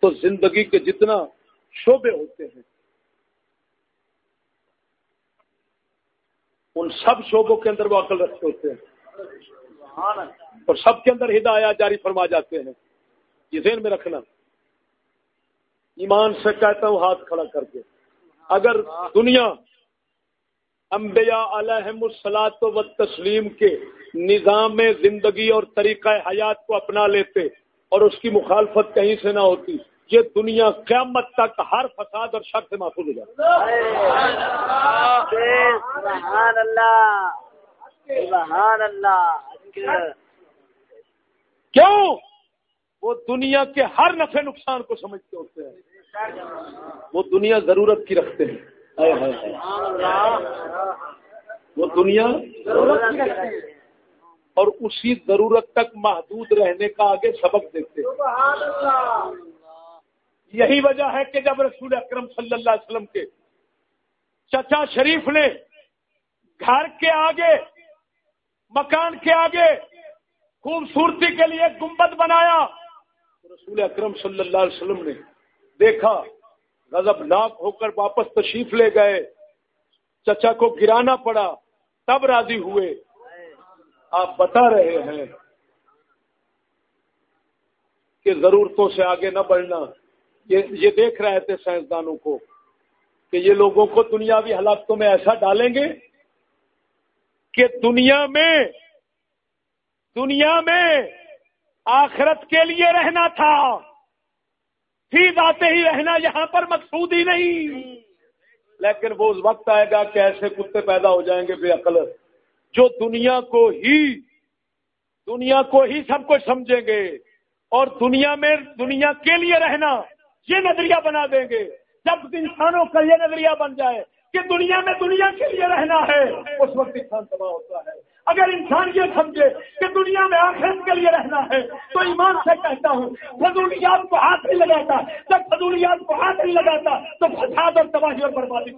تو زندگی کے جتنا شعبے ہوتے ہیں ان سب شعبوں کے اندر وہ عقل رکھتے ہوتے ہیں۔ اور سب کے اندر ہدایات جاری فرما جاتے ہیں۔ یہ ذہن میں رکھنا۔ ایمان سے کہتا ہوں، ہاتھ کھڑا کر کے۔ اگر دنیا انبیاء علیہم السلاط و تسلیم کے نظام زندگی اور طریقہ حیات کو اپنا لیتے اور اس کی مخالفت کہیں سے نہ ہوتی، یہ دنیا قیامت تک ہر فساد اور شر سے محفوظ ہو جاتی۔ اچھا۔ کیوں؟ وہ دنیا کے ہر نفع نقصان کو سمجھتے ہوتے ہیں۔ وہ دنیا ضرورت کی رکھتے ہیں۔ وہ دنیا اور اسی ضرورت تک محدود رہنے کا آگے سبق دیتے ہیں۔ یہی وجہ ہے کہ جب رسول اکرم صلی اللہ علیہ وسلم کے چچا شریف نے گھر کے آگے مکان کے آگے خوبصورتی کے لیے گنبد بنایا۔ رسول اکرم صلی اللہ علیہ وسلم نے دیکھا، غضب ناک ہو کر واپس تشریف لے گئے۔ چچا کو گرانا پڑا، تب راضی ہوئے۔ آپ بتا رہے ہیں کہ ضرورتوں سے آگے نہ بڑھنا۔ یہ دیکھ رہے تھے سائنسدانوں کو کہ یہ لوگوں کو دنیاوی ہلاکتوں میں ایسا ڈالیں گے کہ دنیا میں دنیا میں آخرت کے لیے رہنا تھا۔ پھر آتے ہی رہنا یہاں پر مقصود ہی نہیں۔ لیکن وہ اس وقت آئے گا کہ ایسے کتے پیدا ہو جائیں گے بے عقل۔ جو دنیا کو ہی، دنیا کو ہی سب کچھ سمجھیں گے اور دنیا میں دنیا کے لیے رہنا، یہ نظریہ بنا دیں گے۔ جب انسانوں کا یہ نظریہ بن جائے کہ دنیا میں دنیا کے لیے رہنا ہے، اس وقت انسان تباہ ہوتا ہے۔ اگر انسان یہ سمجھے کہ دنیا میں آخرت کے لیے رہنا ہے، تو ایمان سے کہتا ہوں، فضولیات کو ہاتھ نہیں لگاتا۔ جب فضولیات کو ہاتھ نہیں لگاتا، تو فساد اور تباہی اور بربادی۔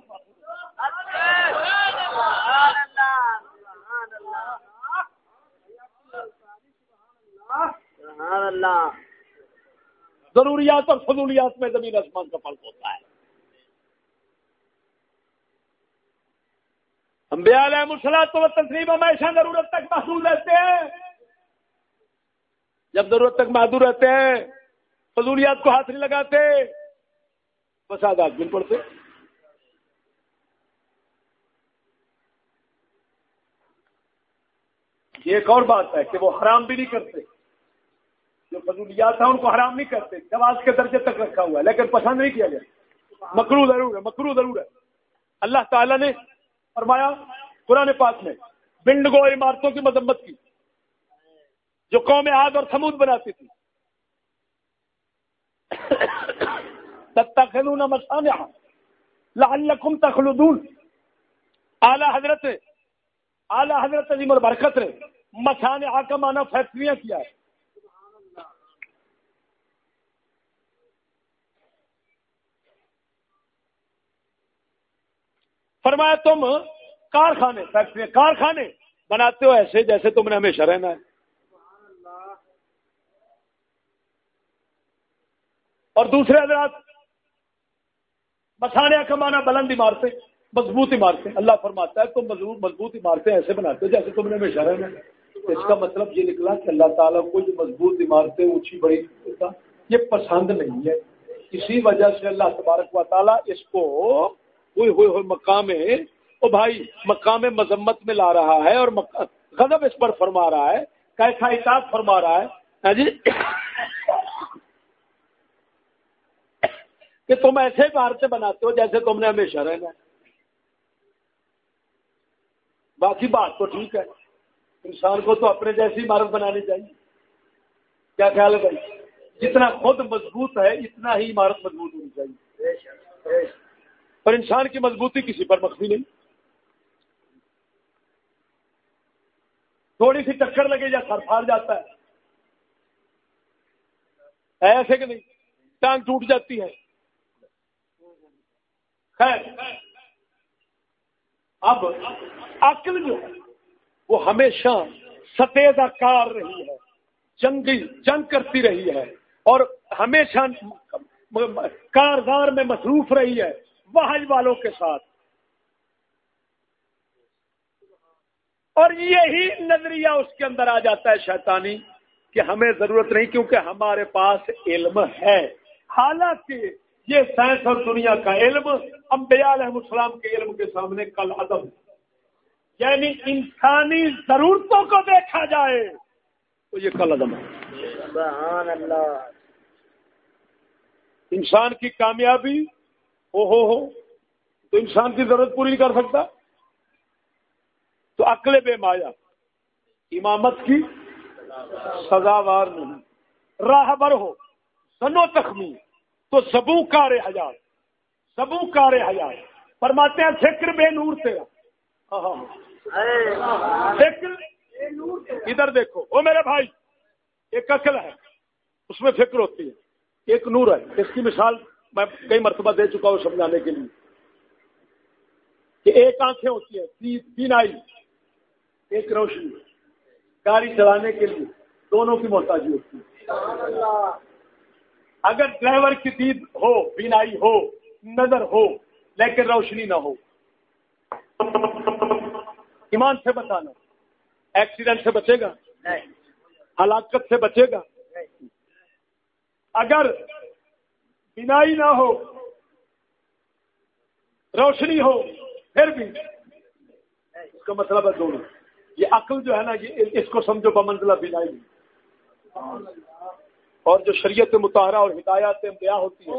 ضروریات اور فضولیات میں زمین آسمان کا فرق ہوتا ہے۔ ہم علیہ مسلط تو تقریب ہمیشہ ضرورت تک محدود رہتے ہیں۔ جب ضرورت تک محدود رہتے ہیں، فضولیات کو ہاتھ نہیں لگاتے، بس آدھا دن پڑتے یہ ایک اور بات ہے کہ وہ حرام بھی نہیں کرتے۔ جو فضولیات تھا ان کو حرام نہیں کرتے۔ جواز کے درجے تک رکھا ہوا ہے، لیکن پسند نہیں کیا گیا۔ مکرو ضرور ہے، مکرو ضرور ہے۔ اللہ تعالیٰ نے فرمایا، قرآن پاک میں بنڈ گو عمارتوں کی مذمت کی، جو قوم آگ اور سمود بناتی تھی۔ تخلون مسانع لعلکم تخلدون۔ اعلی حضرت اعلی حضرت عظیم البرکت نے مسانع کا معنی فیکٹریاں کیا ہے۔ فرمایا تم کارخانے، فیکٹری، کارخانے بناتے ہو ایسے جیسے تم نے ہمیشہ رہنا ہے۔ اور دوسرے حضرات مسانے کا مانا بلند عمارتیں مضبوط عمارتیں اللہ فرماتا ہے، تم مضبوط عمارتیں ایسے بناتے ہو جیسے تم نے ہمیشہ رہنا ہے۔ اس کا مطلب یہ نکلا کہ اللہ تعالیٰ کو جو مضبوط عمارتیں اونچی، بڑی، یہ پسند نہیں ہے۔ اسی وجہ سے اللہ تبارک و تعالیٰ اس کو ہوئے ہوئے ہوئے مقام او بھائی مقام مذمت میں لا رہا ہے اور غضب اس پر فرما رہا ہے۔ کیسا اطاعت فرما رہا ہے۔ ہاں جی۔ کہ تم ایسے عمارتیں بناتے ہو جیسے تم نے ہمیشہ رہنا ہے۔ باقی بات تو ٹھیک ہے۔ انسان کو تو اپنے جیسی عمارت بنانی چاہیے۔ کیا خیال ہے بھائی؟ جتنا خود مضبوط ہے، اتنا ہی عمارت مضبوط ہونی چاہیے۔ اور انسان کی مضبوطی کسی پر مخفی نہیں۔ تھوڑی سی ٹکر لگے یا سر پھاڑ جاتا ہے۔ ایسے کہ نہیں؟ ٹانگ ٹوٹ جاتی ہے۔ خیر۔ اب عقل جو ہے، وہ ہمیشہ ستیزہ کار رہی ہے۔ جنگی، جنگ کرتی رہی ہے۔ اور ہمیشہ کارزار میں مصروف رہی ہے۔ وحج والوں کے ساتھ۔ اور یہی نظریہ اس کے اندر آ جاتا ہے شیطانی کہ ہمیں ضرورت نہیں کیونکہ ہمارے پاس علم ہے۔ حالانکہ یہ سائنس اور دنیا کا علم انبیاء علیہ السلام کے علم کے سامنے کل عدم یعنی انسانی ضرورتوں کو دیکھا جائے تو یہ کل عدم ہے۔ انسان کی کامیابی ہو ہو ہو تو انسان کی ضرورت پوری نہیں کر سکتا۔ تو عقل بے مایا امامت کی سزاوار نہیں۔ راہ بر ہو سنو تخمی تو سبو کار ہزار سبو کار ہزار فرماتے ہیں فکر بے نور تیرا۔ ہاں، ہاں۔, ہاں۔ فکر ادھر دیکھو وہ میرے بھائی ایک عقل ہے اس میں فکر ہوتی ہے ایک نور ہے۔ اس کی مثال میں کئی مرتبہ دے چکا ہوں سمجھانے کے لیے کہ ایک آنکھیں ہوتی ہیں تین آئی ایک روشنی گاڑی چلانے کے لیے دونوں کی محتاجی ہوتی ہے اگر ڈرائیور کی دید ہو بینائی ہو نظر ہو لیکن روشنی نہ ہو۔ ایمان سے بتانا ایکسیڈنٹ سے بچے گا ہلاکت سے بچے گا۔ اگر بینائی نہ ہو روشنی ہو پھر بھی۔ اس کا مطلب ہے دونوں۔ یہ عقل جو ہے نا یہ اس کو سمجھو بمنزلہ بینائی۔ اور جو شریعت مطالعہ اور ہدایات بیا ہوتی ہے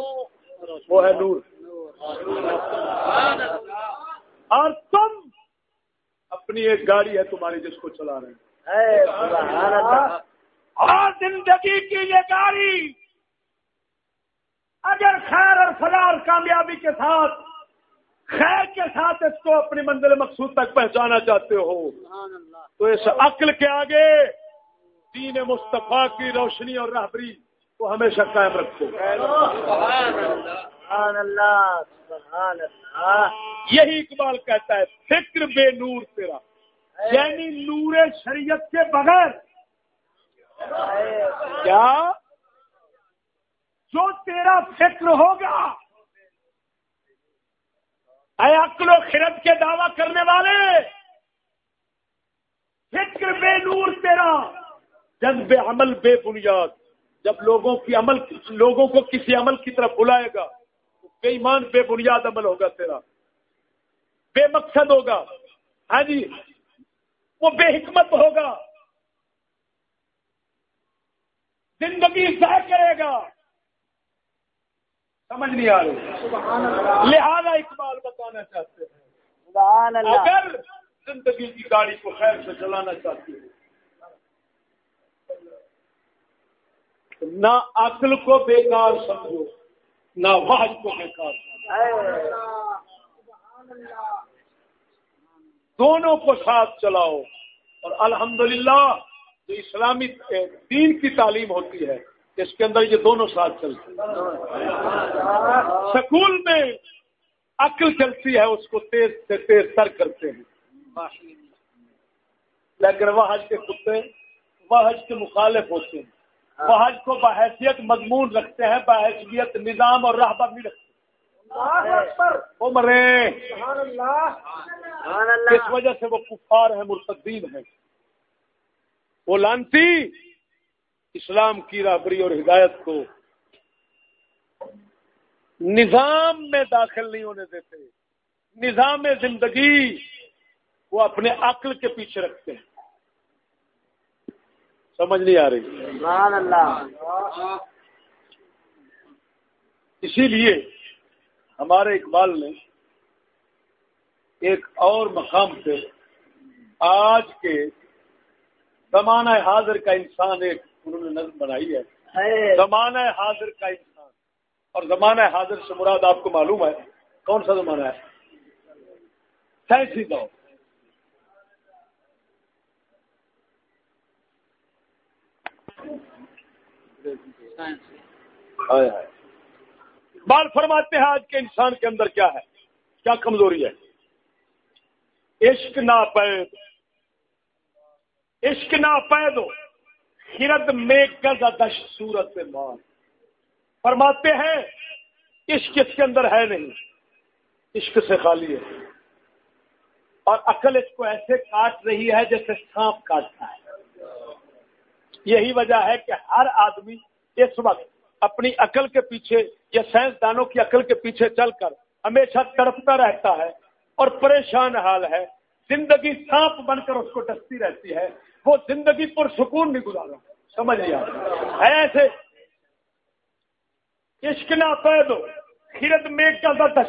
وہ ہے نور۔ اور تم اپنی ایک گاڑی ہے تمہاری جس کو چلا رہے ہیں۔ اور زندگی کی یہ گاڑی اگر خیر اور فلاح اور کامیابی کے ساتھ خیر کے ساتھ اس کو اپنی منزل مقصود تک پہنچانا چاہتے ہو۔ تو اس عقل کے آگے دین مصطفیٰ کی روشنی اور رہبری کو ہمیشہ قائم رکھو۔ یہی اقبال کہتا ہے فکر بے نور تیرا۔ یعنی نور شریعت کے بغیر۔ کیا؟ جو تیرا فکر ہوگا۔ اے عقل و خرد کے دعوی کرنے والے، فکر بے نور تیرا، جذب عمل بے بنیاد۔ جب لوگوں کی عمل، لوگوں کو کسی عمل کی طرف بلائے گا بے ایمان، بے بنیاد عمل ہوگا تیرا۔ بے مقصد ہوگا۔ ہاں جی وہ بے حکمت ہوگا۔ زندگی ضائع کرے گا۔ سمجھ نہیں آ رہی۔ لہذا اقبال بتانا چاہتے ہیں۔ اگر زندگی کی گاڑی کو خیر سے چلانا چاہتے ہیں نہ عقل کو بیکار سمجھو نہ واحد کو بیکار سمجھو۔ دونوں کو ساتھ چلاؤ۔ اور الحمدللہ جو اسلامی دین کی تعلیم ہوتی ہے اس کے اندر یہ دونوں ساتھ چلتے سکول میں عقل چلتی ہے، اس کو تیز سے تیز تر کرتے ہیں۔ لیکن وہ حج کے کتے وہ حج کے مخالف ہوتے ہیں۔ وہ حج کو بحیثیت مضمون رکھتے ہیں، بحیثیت نظام اور راہ بھی رکھتے ہیں۔ مرے۔ اس وجہ سے وہ کفار ہیں، مرتدین ہیں۔ وہ لانتی۔ اسلام کی رابری اور ہدایت کو نظام میں داخل نہیں ہونے دیتے نظام زندگی وہ اپنے عقل کے پیچھے رکھتے ہیں۔ سمجھ نہیں آ رہی۔ اسی لیے ہمارے اقبال نے ایک اور مقام سے آج کے زمانہ حاضر کا انسان ایک انہوں نے نظم بنائی ہے۔ زمانہ حاضر کا انسان۔ اور زمانہ حاضر سے مراد آپ کو معلوم ہے۔ کون سا زمانہ ہے؟ سائنسی دور۔ بال فرماتے ہیں آج کے انسان کے اندر کیا ہے؟ کیا کمزوری ہے؟ عشق ناپید۔ عشق نہ پیدو خرد میں دش صورت مار۔ فرماتے ہیں، عشق اس کے اندر ہے نہیں، عشق سے خالی ہے۔ اور عقل اس کو ایسے کاٹ رہی ہے جیسے سانپ کاٹتا ہے۔ یہی وجہ ہے کہ ہر آدمی اس وقت اپنی عقل کے پیچھے یا سائنسدانوں کی عقل کے پیچھے چل کر ہمیشہ تڑپتا رہتا ہے اور پریشان حال ہے۔ زندگی سانپ بن کر اس کو ڈستی رہتی ہے۔ وہ زندگی پر سکون نہیں گزارا۔ سمجھ لیا ایسے عشق نہ پیدو خرد میں کا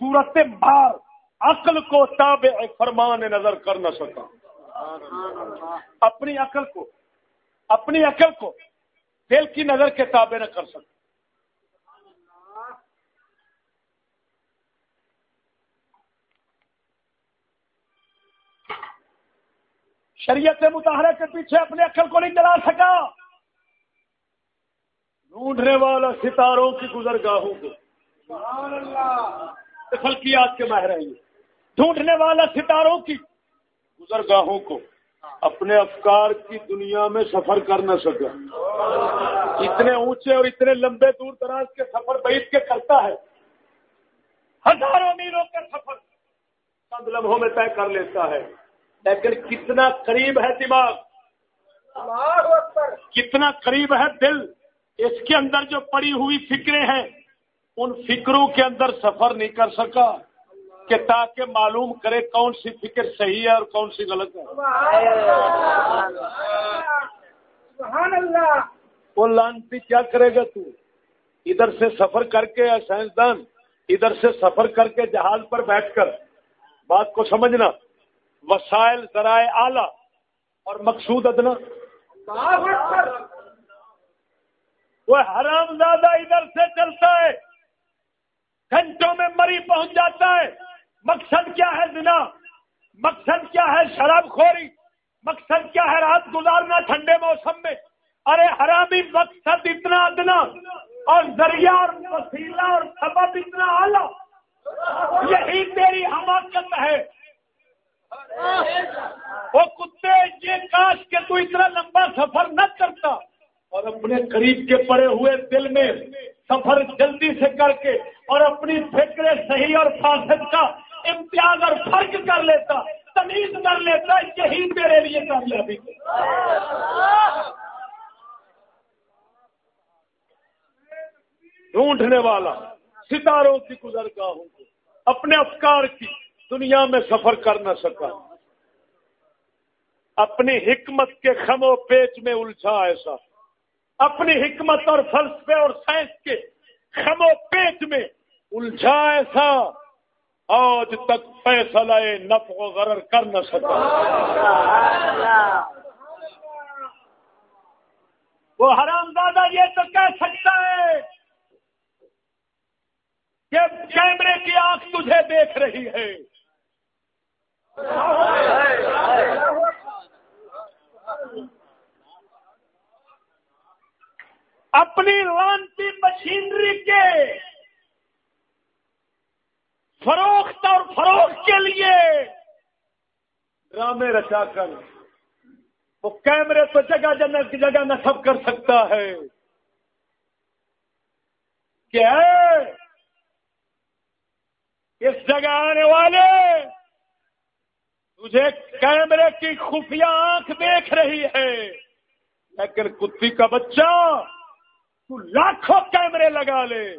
صورت بار عقل کو تابع فرمان نظر کر نہ سکا۔ اپنی عقل کو، اپنی عقل کو دل کی نظر کے تابع نہ کر سکتا شریعت متحرہ کے پیچھے اپنے عقل کو نہیں چلا سکا۔ ڈھونڈنے والا ستاروں کی گزر گاہوں کو فلکیات کے ماہر ہیں ڈھونڈنے والا ستاروں کی گزر گاہوں کو۔ اپنے افکار کی دنیا میں سفر کر نہ سکا۔ اتنے اونچے اور اتنے لمبے دور دراز کے سفر بیٹھ کے کرتا ہے۔ ہزاروں میلوں کے سفر۔ چند لمحوں میں طے کر لیتا ہے۔ لیکن کتنا قریب ہے دماغ؟ کتنا قریب ہے دل؟ اس کے اندر جو پڑی ہوئی فکریں ہیں ان فکروں کے اندر سفر نہیں کر سکا۔ کہ تاکہ معلوم کرے کون سی فکر صحیح ہے اور کون سی غلط ہے۔ وہ لانتی کیا کرے گا تو؟ ادھر سے سفر کر کے سائنسدان ادھر سے سفر کر کے جہاز پر بیٹھ کر۔ بات کو سمجھنا۔ وسائل ذرائع اعلی اور مقصود ادنا۔ وہ حرام زیادہ ادھر سے چلتا ہے گھنٹوں میں مری پہنچ جاتا ہے۔ مقصد کیا ہے زنا؟ مقصد کیا ہے شراب خوری؟ مقصد کیا ہے رات گزارنا ٹھنڈے موسم میں؟ ارے حرامی مقصد اتنا ادنا اور ذریعہ اور وسیلہ اور سبب اتنا اعلیٰ۔ یہی میری حماقت ہے۔ وہ کتے، یہ کاش کہ تو اتنا لمبا سفر نہ کرتا اور اپنے قریب کے پڑے ہوئے دل میں سفر جلدی سے کر کے اور اپنی فکر صحیح اور فاسد کا امتیاز اور فرق کر لیتا، تمیز کر لیتا، یہی میرے لیے کامیابی ڈھونڈنے والا، ستاروں کی گزر گاہوں کو، اپنے افکار کی دنیا میں سفر کر نہ سکا۔ اپنی حکمت کے خم و پیچ میں الجھا ایسا اپنی حکمت اور فلسفے اور سائنس کے خم و پیچ میں الجھا ایسا آج تک فیصلہ نف و غرر کر نہ سکا۔ وہ حرام دادا یہ تو کہہ سکتا ہے کہ کیمرے کی آنکھ تجھے دیکھ رہی ہے۔ اپنی رانتی مشینری کے فروخت اور فروخت کے لیے ڈرامے رچا کر وہ کیمرے تو جگہ جگہ کی جگہ نصب کر سکتا ہے کیا اس جگہ آنے والے تجھے کیمرے کی خفیہ آنکھ دیکھ رہی ہے۔ لیکن کتی کا بچہ تو لاکھوں کیمرے لگا لے۔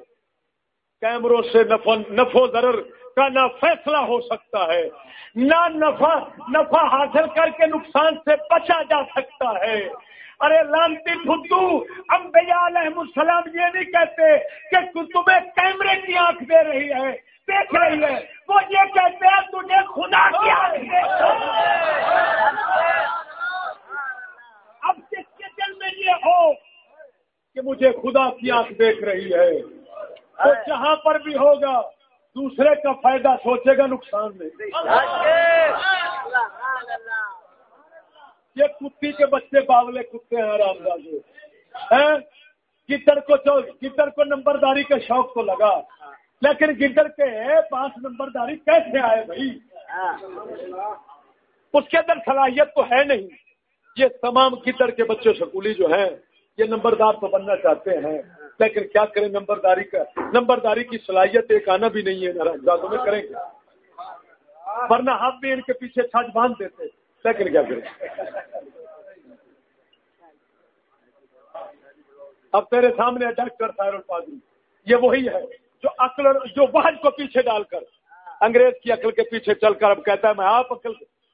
کیمروں سے نفو ضرر کا نہ فیصلہ ہو سکتا ہے، نہ نفع نفع حاصل کر کے نقصان سے بچا جا سکتا ہے۔ ارے لانتی بدھو امبیا علیہ السلام یہ نہیں کہتے کہ تمہیں کیمرے کی آنکھ دے رہی ہے۔ دیکھ رہی ہے۔ وہ یہ کہتے ہیں، تجھے خدا کیا اب کس کے دل میں یہ ہو کہ مجھے خدا کی آنکھ دیکھ رہی ہے؟ تو جہاں پر بھی ہوگا، دوسرے کا فائدہ سوچے گا، نقصان نہیں۔ یہ کتی کے بچے باولے کتے ہیں رام دادو گٹر کو گٹر کو نمبرداری کا شوق تو لگا۔ لیکن گدر کے پانچ نمبر داری کیسے آئے بھائی؟ اس کے اندر صلاحیت تو ہے نہیں۔ یہ تمام کتر کے بچے سکولی جو ہیں، یہ نمبردار تو بننا چاہتے ہیں۔ لیکن کیا کریں نمبرداری کا؟ نمبرداری کی صلاحیت ایک آنا بھی نہیں ہے۔ میں کریں گے۔ ورنہ ہم بھی ان کے پیچھے چھج باندھ دیتے۔ لیکن کیا کریں؟ اب تیرے سامنے ڈاکٹر سائر الفاظی یہ وہی ہے۔ جو عقل جو بحج کو پیچھے ڈال کر، انگریز کی عقل کے پیچھے چل کر اب کہتا ہے، میں آپ عقل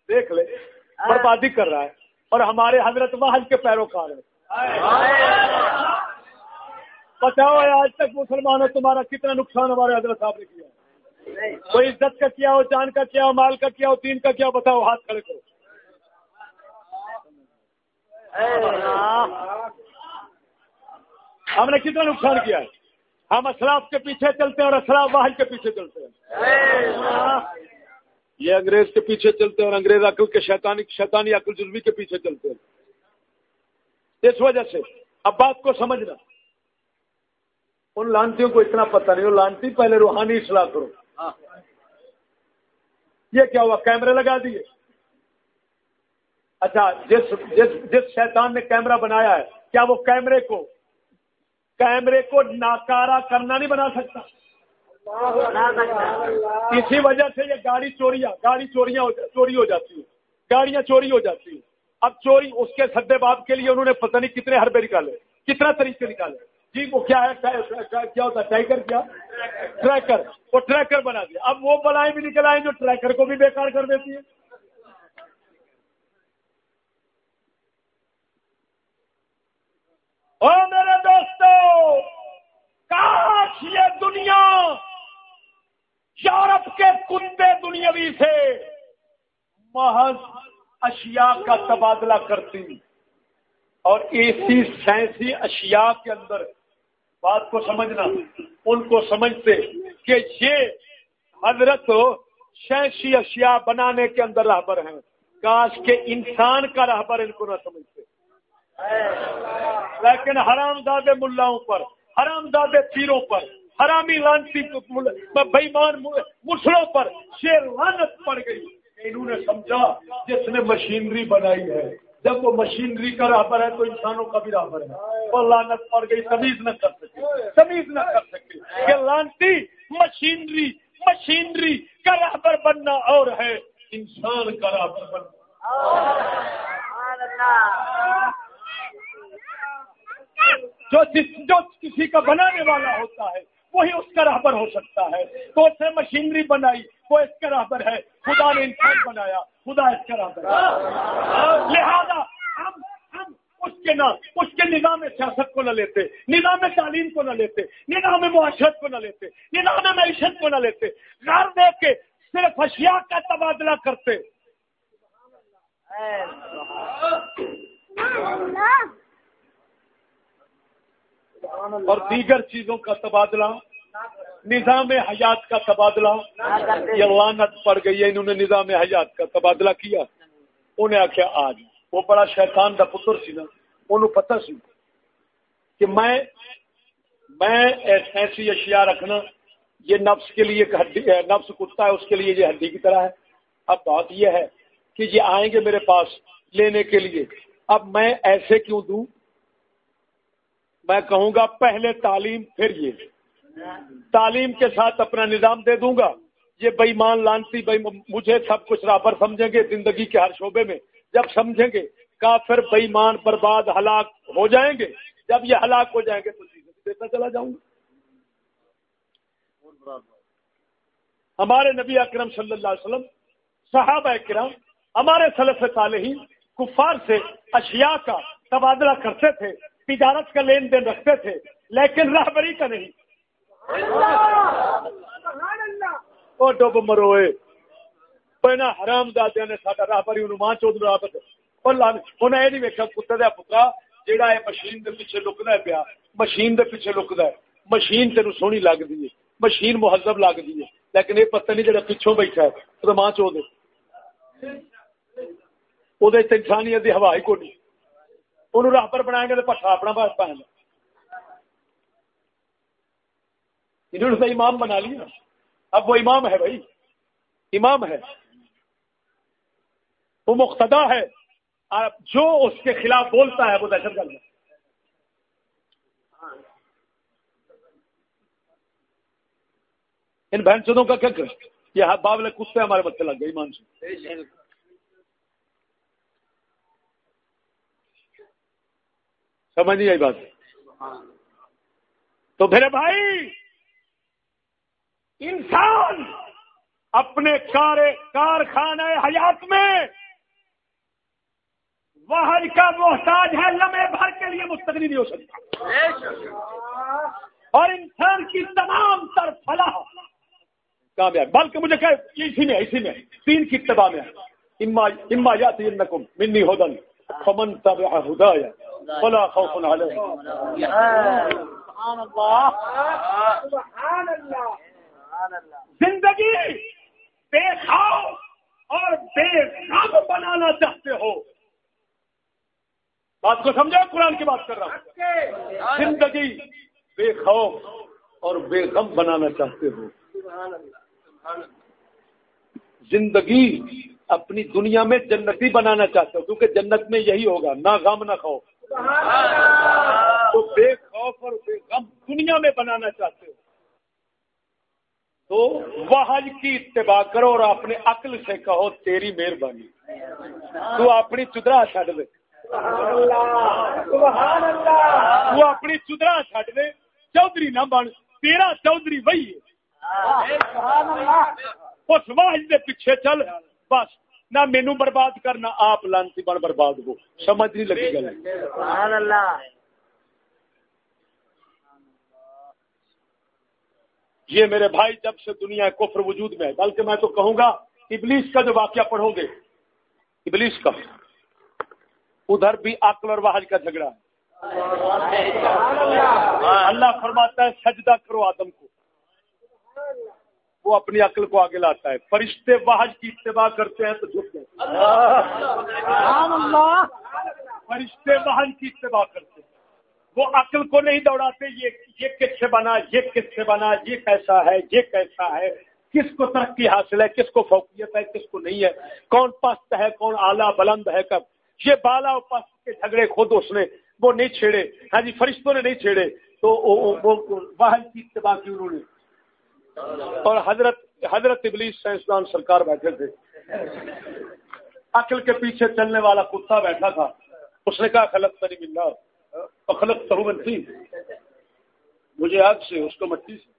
دیکھ لے، بربادی کر رہا ہے اور ہمارے حضرت محج کے پیروکار ہیں۔ بتاؤ آج تک مسلمانوں تمہارا کتنا نقصان ہمارے حضرت صاحب نے کیا کوئی عزت کا کیا ہو، جان کا کیا ہو، مال کا کیا ہو تین کا کیا ہو، بتاؤ، ہاتھ کھڑے کرو۔ ہم نے کتنا نقصان کیا ہے؟ ہم اسلاف کے پیچھے چلتے ہیں اور اسلاف واحد کے پیچھے چلتے ہیں۔ یہ انگریز کے پیچھے چلتے ہیں اور انگریز عقل کے شیطانی شیطانی عقل جزوی کے پیچھے چلتے ہیں۔ اس وجہ سے اب بات کو سمجھنا۔ ان لانتیوں کو اتنا پتہ نہیں، وہ لانتی پہلے روحانی اصلاح کرو۔ یہ کیا ہوا؟ کیمرے لگا دیے۔ اچھا جس جس جس شیطان نے کیمرہ بنایا ہے، کیا وہ کیمرے کو کیمرے کو ناکارا کرنا نہیں بنا سکتا۔ اسی وجہ سے یہ گاڑی چوریاں گاڑی چوریاں چوری ہو جاتی ہیں۔ گاڑیاں چوری ہو جاتی ہیں۔ اب چوری اس کے سدے باپ کے لیے انہوں نے پتہ نہیں کتنے حربے نکالے، کتنا طریقے نکالے۔ جی وہ کیا ہے؟ کیا ہوتا ہے؟ ٹائگر کیا؟ ٹریکر۔ وہ ٹریکر بنا دیا۔ اب وہ بلائیں بھی نکل آئیں جو ٹریکر کو بھی بیکار کر دیتی ہے او میرے دوستو، کاش یہ دنیا یورپ کے کندے دنیاوی سے محض اشیاء کا تبادلہ کرتی، اور ایسی سائنسی اشیاء کے اندر بات کو سمجھنا، ان کو سمجھتے کہ یہ حضرت سائنسی اشیاء بنانے کے اندر رہبر ہیں۔ کاش کے انسان کا رہبر ان کو نہ سمجھتے۔ لیکن حرام دادے ملاؤں پر حرام دادے پیروں پر، حرامی لانسی بےمان مسلوں پر شیر لانت پڑ گئی۔ انہوں نے سمجھا جس نے مشینری بنائی ہے۔ جب وہ مشینری کا رابر ہے تو انسانوں کا بھی رابر ہے۔ وہ لانت پڑ گئی، تمیز نہ کر سکے تمیز نہ کر سکے کہ لانتی مشینری مشینری کا رابر بننا اور ہے۔ انسان کا رابر بننا۔ جو جس جو کسی کا بنانے والا ہوتا ہے، وہی اس کا رہبر ہو سکتا ہے۔ تو اس نے مشینری بنائی، وہ اس کا رہبر ہے۔ خدا نے انسان بنایا، خدا اس کا رہبر ہے۔ لہذا ہم ہم اس کے نام اس کے نظام سیاست کو نہ لیتے، نظام تعلیم کو نہ لیتے، نظام معاشرت کو نہ لیتے، نظام معیشت کو نہ لیتے۔ گھر دے کے صرف اشیاء کا تبادلہ کرتے۔ اور دیگر چیزوں کا تبادلہ، نظام حیات کا تبادلہ، یہ لانت پڑ گئی ہے، انہوں نے نظام حیات کا تبادلہ کیا۔ انہیں آخیا آج۔ وہ بڑا شیطان کا پتر سی نا، انہوں پتہ سی کہ میں میں ایسی اشیاء رکھنا، یہ نفس کے لیے ہڈی نفس کتا ہے، اس کے لیے یہ ہڈی کی طرح ہے۔ اب بات یہ ہے کہ یہ آئیں گے میرے پاس لینے کے لیے۔ اب میں ایسے کیوں دوں؟ میں کہوں گا پہلے تعلیم، پھر یہ۔ تعلیم کے ساتھ اپنا نظام دے دوں گا۔ یہ بےمان لانتی، بے مجھے سب کچھ رابر سمجھیں گے زندگی کے ہر شعبے میں۔ جب سمجھیں گے، کافر بےمان برباد، ہلاک ہو جائیں گے۔ جب یہ ہلاک ہو جائیں گے تو دیتا چلا جاؤں گا۔ ہمارے نبی اکرم صلی اللہ علیہ وسلم، صحابہ کرام ہمارے سلف صالحین کفار سے اشیاء کا تبادلہ کرتے تھے۔ تجارت کا لین دین رکھتے تھے، لیکن رہبری کا نہیں۔ وہ ڈب مروئے، پہنا حرام دادیا نے ساڈا راہبری ماں چودھ رابط انہیں یہ نہیں ویکیا کتے دیا پترا جہاں یہ مشین دے پیچھے لکتا پیا، مشین دے پیچھے لکتا ہے۔ مشین تین سونی لگتی ہے، مشین مہذب لگتی ہے۔ لیکن یہ پتہ نہیں جہاں پچھوں بیٹھا ہے وہ ماں چود وہ انسانیت کی ہوا ہی کو نہیں۔ انہوں راہبر بنائیں گے تو پٹھا اپنا بس پائیں گے انہوں نے امام بنا لیا اب وہ امام ہے بھائی امام ہے وہ مقتدا ہے جو اس کے خلاف بولتا ہے وہ دہشت گرد ہے ان بہن چودوں کا کیا کریں یہ بابل کتے ہمارے بچے لگ گئے ایمان سے سمجھ نہیں آئی بات۔ تو میرے بھائی، انسان اپنے کارخانے حیات میں وحج کا محتاج ہے، لمحے بھر کے لیے مستقلی نہیں ہو سکتا۔ اور انسان کی تمام تر فلاح کامیاب۔ بلکہ مجھے کہ اسی میں اسی میں تین کی اتباع میں۔ اما اما یاتی انکم منی ہدن، فمن تبع ہدایا۔ فلا خوف علیہم سبحان اللہ. سبحان اللہ زندگی بے خوف اور بے غم بنانا چاہتے ہو. بات کو سمجھا قرآن کی بات کر رہا ہوں. زندگی بے خوف اور بے غم بنانا چاہتے ہو. زندگی اپنی دنیا میں جنتی بنانا چاہتے ہو، کیونکہ جنت میں یہی ہوگا نہ غم نہ خوف تو بے خوف اور بے غم دنیا میں بنانا چاہتے ہو۔ تو وہ کی اتباع کرو اور اپنے عقل سے کہو، تیری مہربانی۔ تو اپنی چدرا چڈ دے تو اپنی چدرا چڈ دے چودھری نہ بن، تیرا چودھری وہی ہے۔ اس واحد دے پیچھے چل، بس۔ نہ مینو برباد کرنا آپ لانتی بن برباد ہو۔ سمجھ نہیں لگی گل۔ یہ میرے بھائی جب سے دنیا کفر وجود میں ہے بلکہ میں تو کہوں گا ابلیس کا جو واقعہ پڑھو گے ابلیس کا۔ ادھر بھی عقل اور واحد کا جھگڑا ہے۔ اللہ فرماتا ہے سجدہ کرو آدم کو۔ وہ اپنی عقل کو آگے لاتا ہے۔ فرشتے واحد کی اتباع کرتے ہیں تو جھک فرشتے واحد کی اتباع کرتے ہیں۔ وہ عقل کو نہیں دوڑاتے یہ یہ کس سے بنا یہ کس سے بنا یہ کیسا ہے یہ کیسا ہے کس کو ترقی حاصل ہے کس کو فوقیت ہے کس کو نہیں ہے کون پست ہے کون اعلیٰ بلند ہے کب؟ یہ بالا اور پست کے جھگڑے خود اس نے وہ نہیں چھیڑے۔ ہاں جی فرشتوں نے نہیں چھیڑے۔ تو وہ واحد کی اتباع کی انہوں نے۔ اور حضرت حضرت ابلیس سائنسدان سرکار بیٹھے تھے۔ عقل کے پیچھے چلنے والا کتا بیٹھا تھا۔ اس نے کہا، خلق تری ملا خلق تہو بنتی مجھے آگ سے اس کو مٹی سے۔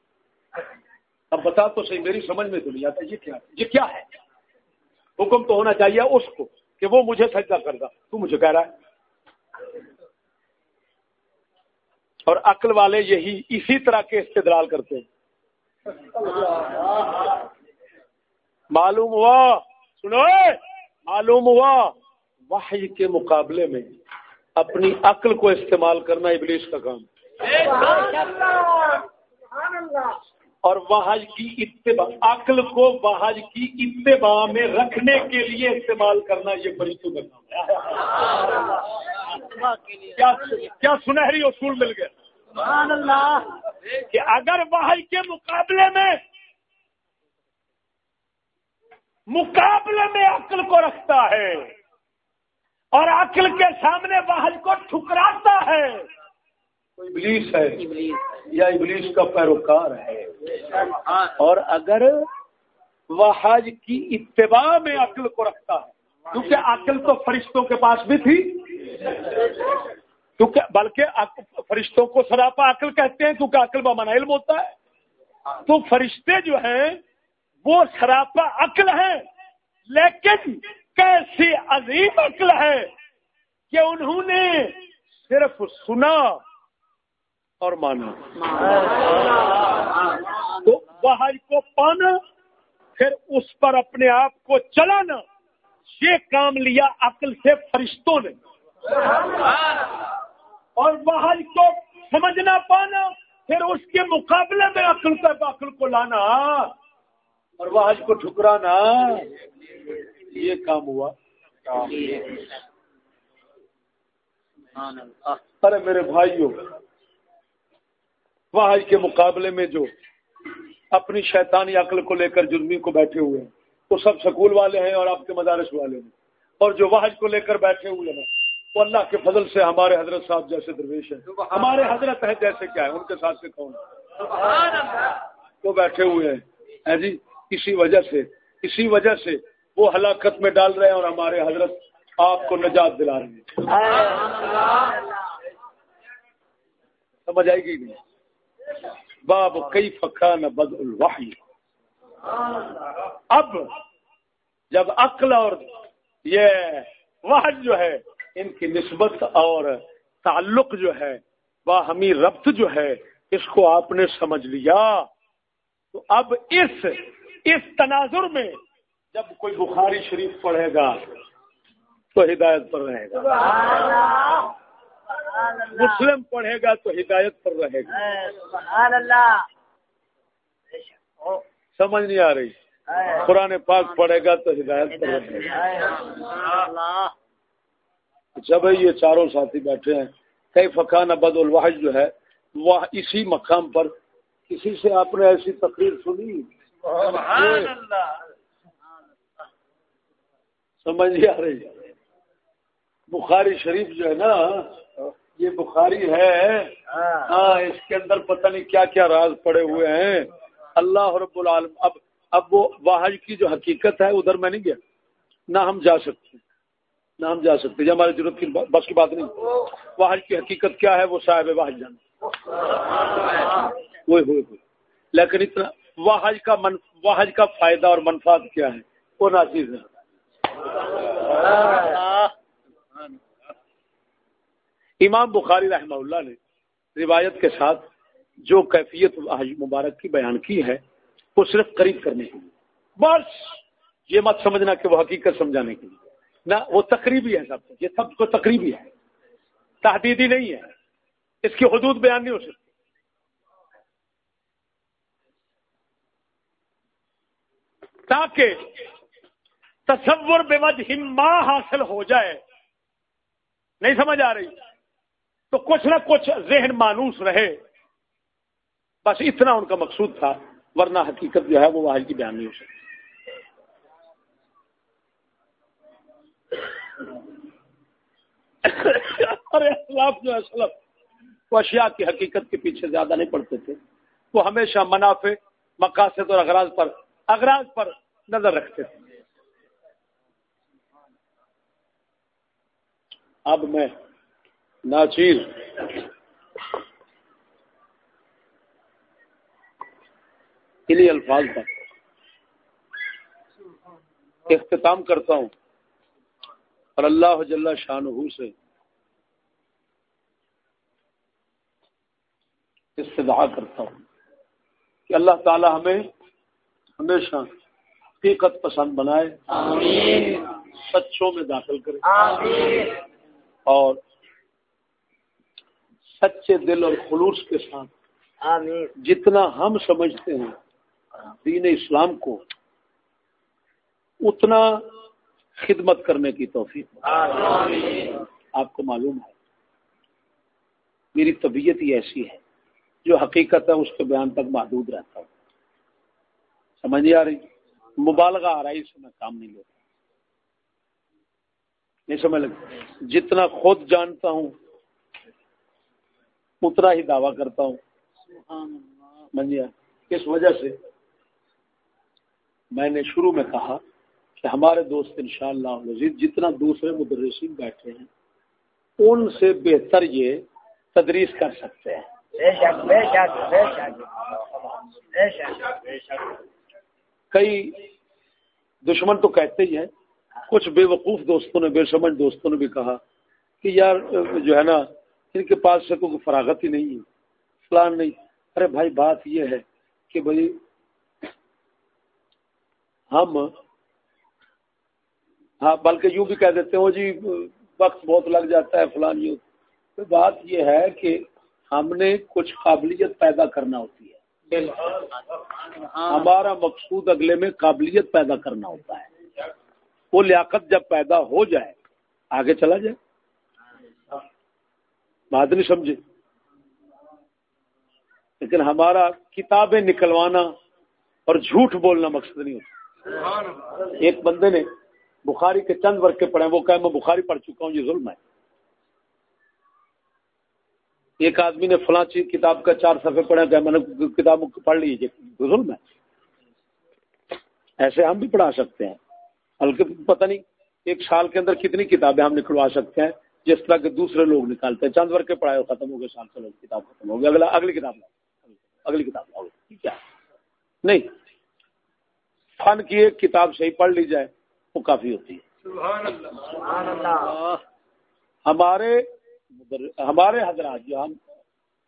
اب بتا تو صحیح، میری سمجھ میں تو نہیں آتا یہ کیا یہ کیا ہے؟ حکم تو ہونا چاہیے اس کو کہ وہ مجھے سجدہ کر گا تو مجھے کہہ رہا ہے۔ اور عقل والے یہی اسی طرح کے استدلال کرتے ہیں۔ معلوم ہوا؟ سنو معلوم ہوا؟ وحی کے مقابلے میں اپنی عقل کو استعمال کرنا ابلیس کا کام۔ اور وحج کی اتباع عقل کو وحج کی اتباع میں رکھنے کے لیے استعمال کرنا یہ فرشتوں کا کام ہے۔ کیا سنہری اصول مل گیا کہ اگر وحی کے مقابلے میں مقابلے میں عقل کو رکھتا ہے، اور عقل کے سامنے وحج کو ٹھکراتا ہے۔ تو ابلیس ہے۔ یا ابلیس کا پیروکار ہے۔ اور اگر وحج کی اتباع میں عقل کو رکھتا ہے، کیونکہ عقل تو فرشتوں کے پاس بھی تھی۔ کیونکہ بلکہ فرشتوں کو سراپا عقل کہتے ہیں کیونکہ عقل بمن علم ہوتا ہے۔ تو فرشتے جو ہیں، وہ سراپا عقل ہیں۔ لیکن کیسی عظیم عقل ہے کہ انہوں نے صرف سنا اور مانا۔ تو باہر کو پانا، پھر اس پر اپنے آپ کو چلانا، یہ کام لیا عقل سے فرشتوں نے۔ اور باہر کو سمجھنا پانا، پھر اس کے مقابلے میں عقل کا عقل کو لانا اور باہر کو ٹھکرانا۔ یہ کام ہوا۔ ارے میرے بھائیوں واحد کے مقابلے میں جو اپنی شیطانی عقل کو لے کر جرمی کو بیٹھے ہوئے ہیں، وہ سب سکول والے ہیں اور آپ کے مدارس والے ہیں۔ اور جو وحج کو لے کر بیٹھے ہوئے ہیں وہ اللہ کے فضل سے ہمارے حضرت صاحب جیسے درویش ہیں۔ ہمارے حضرت ہیں جیسے کیا ہے ان کے ساتھ سے کون وہ بیٹھے ہوئے ہیں۔ جی؟ اسی وجہ سے اسی وجہ سے وہ ہلاکت میں ڈال رہے ہیں اور ہمارے حضرت آپ کو نجات دلا رہے ہیں۔ سمجھ آئے گی نہیں؟ باب کئی فکا نہ بد الواحی اب جب عقل اور یہ واحد جو ہے ان کی نسبت اور تعلق جو ہے، باہمی ربط جو ہے، اس کو آپ نے سمجھ لیا۔ تو اب اس اس تناظر میں جب کوئی بخاری شریف پڑھے گا، تو ہدایت پر رہے گا۔ مسلم پڑھے گا، تو ہدایت پر رہے گا۔ سمجھ نہیں آ رہی۔ قرآن پاک پڑھے گا، تو ہدایت پر رہے گا۔ اچھا بھائی یہ چاروں ساتھی بیٹھے ہیں کئی فقان ابد الواحد جو ہے وہ اسی مقام پر کسی سے آپ نے ایسی تقریر سنی؟ سمجھ نہیں آ رہی۔ بخاری شریف جو ہے نا یہ بخاری ہے۔ ہاں اس کے اندر پتہ نہیں کیا کیا راز پڑے ہوئے ہیں۔ اللہ رب العالم اب اب وہ واحج کی جو حقیقت ہے ادھر میں نہیں گیا۔ نہ ہم جا سکتے۔ نہ ہم جا سکتے جی یہ ہماری ضرورت کی بس کی بات نہیں۔ واحج کی حقیقت کیا ہے؟ وہ صاحب واحد جان۔ ہوئے ہوئے ہوئے۔ لیکن اتنا واحج کا من واحج کا فائدہ اور منفاد کیا ہے؟ وہ ناچیز ہے۔ امام بخاری رحمہ اللہ نے روایت کے ساتھ جو کیفیت مبارک کی بیان کی ہے، وہ صرف قریب کرنے کے لیے۔ بس، یہ مت سمجھنا کہ وہ حقیقت سمجھانے کے لیے۔ نہ، وہ تقریبی ہے سب یہ سب کو تقریبی ہے۔ تحدیدی نہیں ہے۔ اس کی حدود بیان نہیں ہو سکتی۔ تاکہ تصور بے وجہ حاصل ہو جائے۔ نہیں سمجھ آ رہی؟ تو کچھ نہ کچھ ذہن مانوس رہے۔ بس اتنا ان کا مقصود تھا، ورنہ حقیقت جو ہے وہ واحد کی بیان نہیں ہو سکتی۔ ارے اسلاف جو ہے سلف وہ اشیاء کی حقیقت کے پیچھے زیادہ نہیں پڑتے تھے۔ وہ ہمیشہ منافع، مقاصد اور اغراض پر اغراض پر نظر رکھتے تھے۔ اب میں ناچیر۔ لیے الفاظ پر۔ اختتام کرتا ہوں۔ اور اللہ جل شاہ سے استدعا کرتا ہوں کہ اللہ تعالی ہمیں ہمیشہ حقیقت پسند بنائے سچوں میں داخل کرے۔ اور سچے دل اور خلوص کے ساتھ جتنا ہم سمجھتے ہیں دین اسلام کو اتنا خدمت کرنے کی توفیق آپ کو معلوم ہے میری طبیعت ہی ایسی ہے جو حقیقت ہے اس کے بیان تک محدود رہتا ہوں۔ سمجھ نہیں آ رہی؟ مبالغہ آ رہی سے میں کام نہیں لیتا نہیں سمجھ لگ جتنا خود جانتا ہوں اتنا ہی دعویٰ کرتا ہوں۔ منجیا اس وجہ سے؟ میں نے شروع میں کہا کہ ہمارے دوست انشاءاللہ اللہ جتنا دوسرے مدرسین بیٹھے ہیں ان سے بہتر یہ تدریس کر سکتے ہیں۔ کئی دشمن تو کہتے ہی ہیں کچھ بے وقوف دوستوں نے بے سمجھ دوستوں نے بھی کہا کہ یار جو ہے نا ان کے پاس سے کوئی فراغت ہی نہیں ہے۔ فلان نہیں۔ ارے بھائی بات یہ ہے کہ بھائی ہم ہاں بلکہ یوں بھی کہہ دیتے ہیں جی وقت بہت لگ جاتا ہے فلان یوں۔ تو بات یہ ہے کہ ہم نے کچھ قابلیت پیدا کرنا ہوتی ہے۔ ہمارا مقصود اگلے میں قابلیت پیدا کرنا ہوتا ہے۔ وہ لیاقت جب پیدا ہو جائے آگے چلا جائے۔ بات نہیں سمجھے۔ لیکن ہمارا کتابیں نکلوانا اور جھوٹ بولنا مقصد نہیں ہوتا۔ ایک بندے نے بخاری کے چند ورقے پڑھے وہ کہ میں بخاری پڑھ چکا ہوں، یہ ظلم ہے۔ ایک آدمی نے فلاں چیز کتاب کا چار صفحے پڑھا کہ میں نے کتاب پڑھ لیجیے ظلم ہے۔ ایسے ہم بھی پڑھا سکتے ہیں۔ ہلکے پتہ نہیں ایک سال کے اندر کتنی کتابیں ہم نکلوا سکتے ہیں، جس طرح کے دوسرے لوگ نکالتے ہیں۔ چند ورقے پڑھائے، ختم ہو گئے، سال چلو، کتاب ختم ہو گیا اگلا، اگلی کتاب لاؤ۔ اگلی کتاب لاؤ۔ ٹھیک ہے۔ نہیں، فن کی ایک کتاب صحیح پڑھ لی جائے۔ وہ کافی ہوتی ہے۔ ہمارے ہمارے حضرات جو ہم،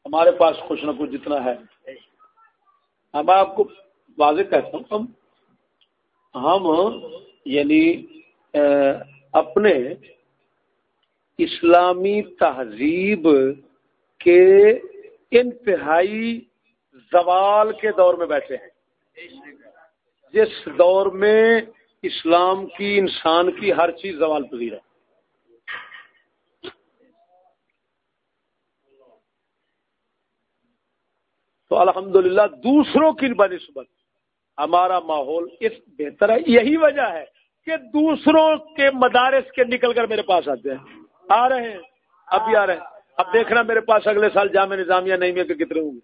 ہمارے پاس کچھ نہ کچھ جتنا ہے۔ اب آپ کو واضح کہتا ہوں، ہم ہم یعنی اپنے اسلامی تہذیب کے انتہائی زوال کے دور میں بیٹھے ہیں۔ جس دور میں اسلام کی انسان کی ہر چیز زوال پذیر ہے۔ تو الحمدللہ دوسروں کی بنسبت ہمارا ماحول اس بہتر ہے۔ یہی وجہ ہے کہ دوسروں کے مدارس کے نکل کر میرے پاس آتے ہیں۔ آ رہے ہیں۔ اب بھی آ رہے ہیں۔ اب دیکھنا میرے پاس اگلے سال جامع نظامیہ نہیں میں کہ کتنے ہوں گے۔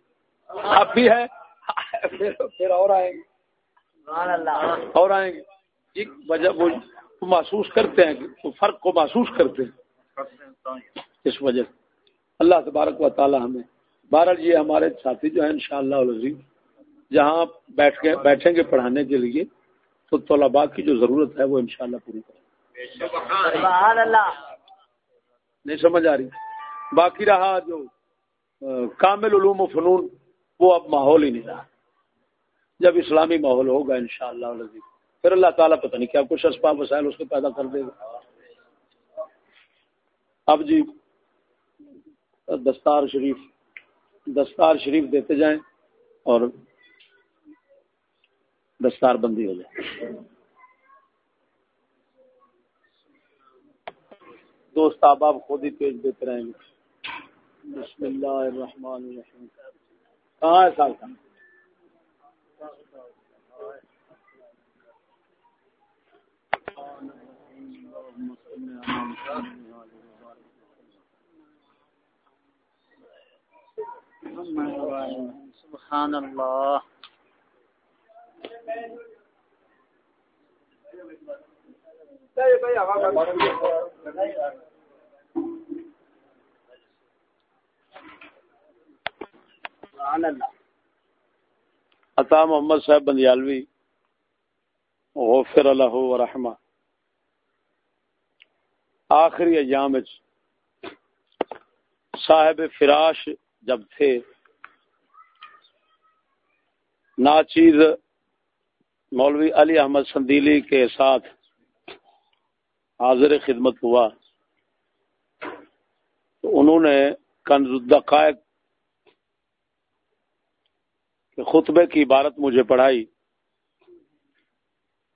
اب بھی ہے۔ [laughs] پھر اور آئیں گے۔ اور آئیں گے۔ ایک وجہ وہ محسوس کرتے ہیں کہ فرق کو محسوس کرتے ہیں۔ اس وجہ سے۔ اللہ تبارک و تعالی ہمیں بہرحال یہ ہمارے ساتھی جو ہیں انشاءاللہ شاء جہاں بیٹھ کے بیٹھیں گے پڑھانے کے لیے تو طلباء کی جو ضرورت ہے وہ انشاءاللہ پوری کریں۔ نہیں سمجھ آ رہی۔ باقی رہا جو کامل علوم و فنون وہ اب ماحول ہی نہیں رہا۔ جب اسلامی ماحول ہوگا انشاءاللہ شاء پھر اللہ تعالیٰ پتہ نہیں کیا کچھ اسباب وسائل اس کو پیدا کر دے گا۔ اب جی دستار شریف دستار شریف دیتے جائیں اور دستار بندی ہو جائے۔ دوست آپ خود ہی پیج دیتے رہیں گے۔ بسم اللہ الرحمن الرحیم۔ کہاں ہے سال کا سبحان اللہ۔ عطا محمد صاحب بندیالوی غفر اللہ و رحمہ۔ آخری ایام صاحب فراش جب تھے ناچیز مولوی علی احمد سندیلی کے ساتھ حاضر خدمت ہوا۔ تو انہوں نے کنز الدقائق کے خطبے کی عبارت مجھے پڑھائی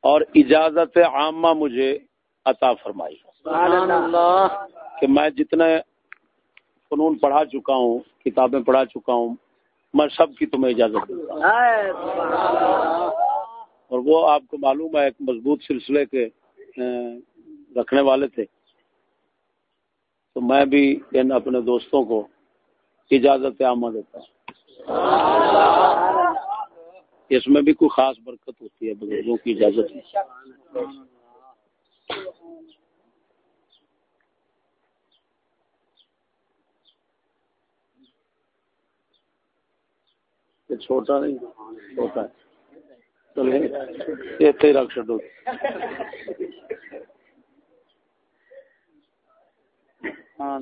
اور اجازت عامہ مجھے عطا فرمائی۔ کہ میں جتنے فنون پڑھا چکا ہوں کتابیں پڑھا چکا ہوں میں سب کی تمہیں اجازت دوں اور وہ آپ کو معلوم ہے ایک مضبوط سلسلے کے رکھنے والے تھے۔ تو میں بھی ان اپنے دوستوں کو اجازت عامہ دیتا ہوں۔ اس میں بھی کوئی خاص برکت ہوتی ہے بزرگوں کی اجازت۔ چھوٹا نہیں چھوٹا ہے۔ چلے رکھ چڈو ہاں۔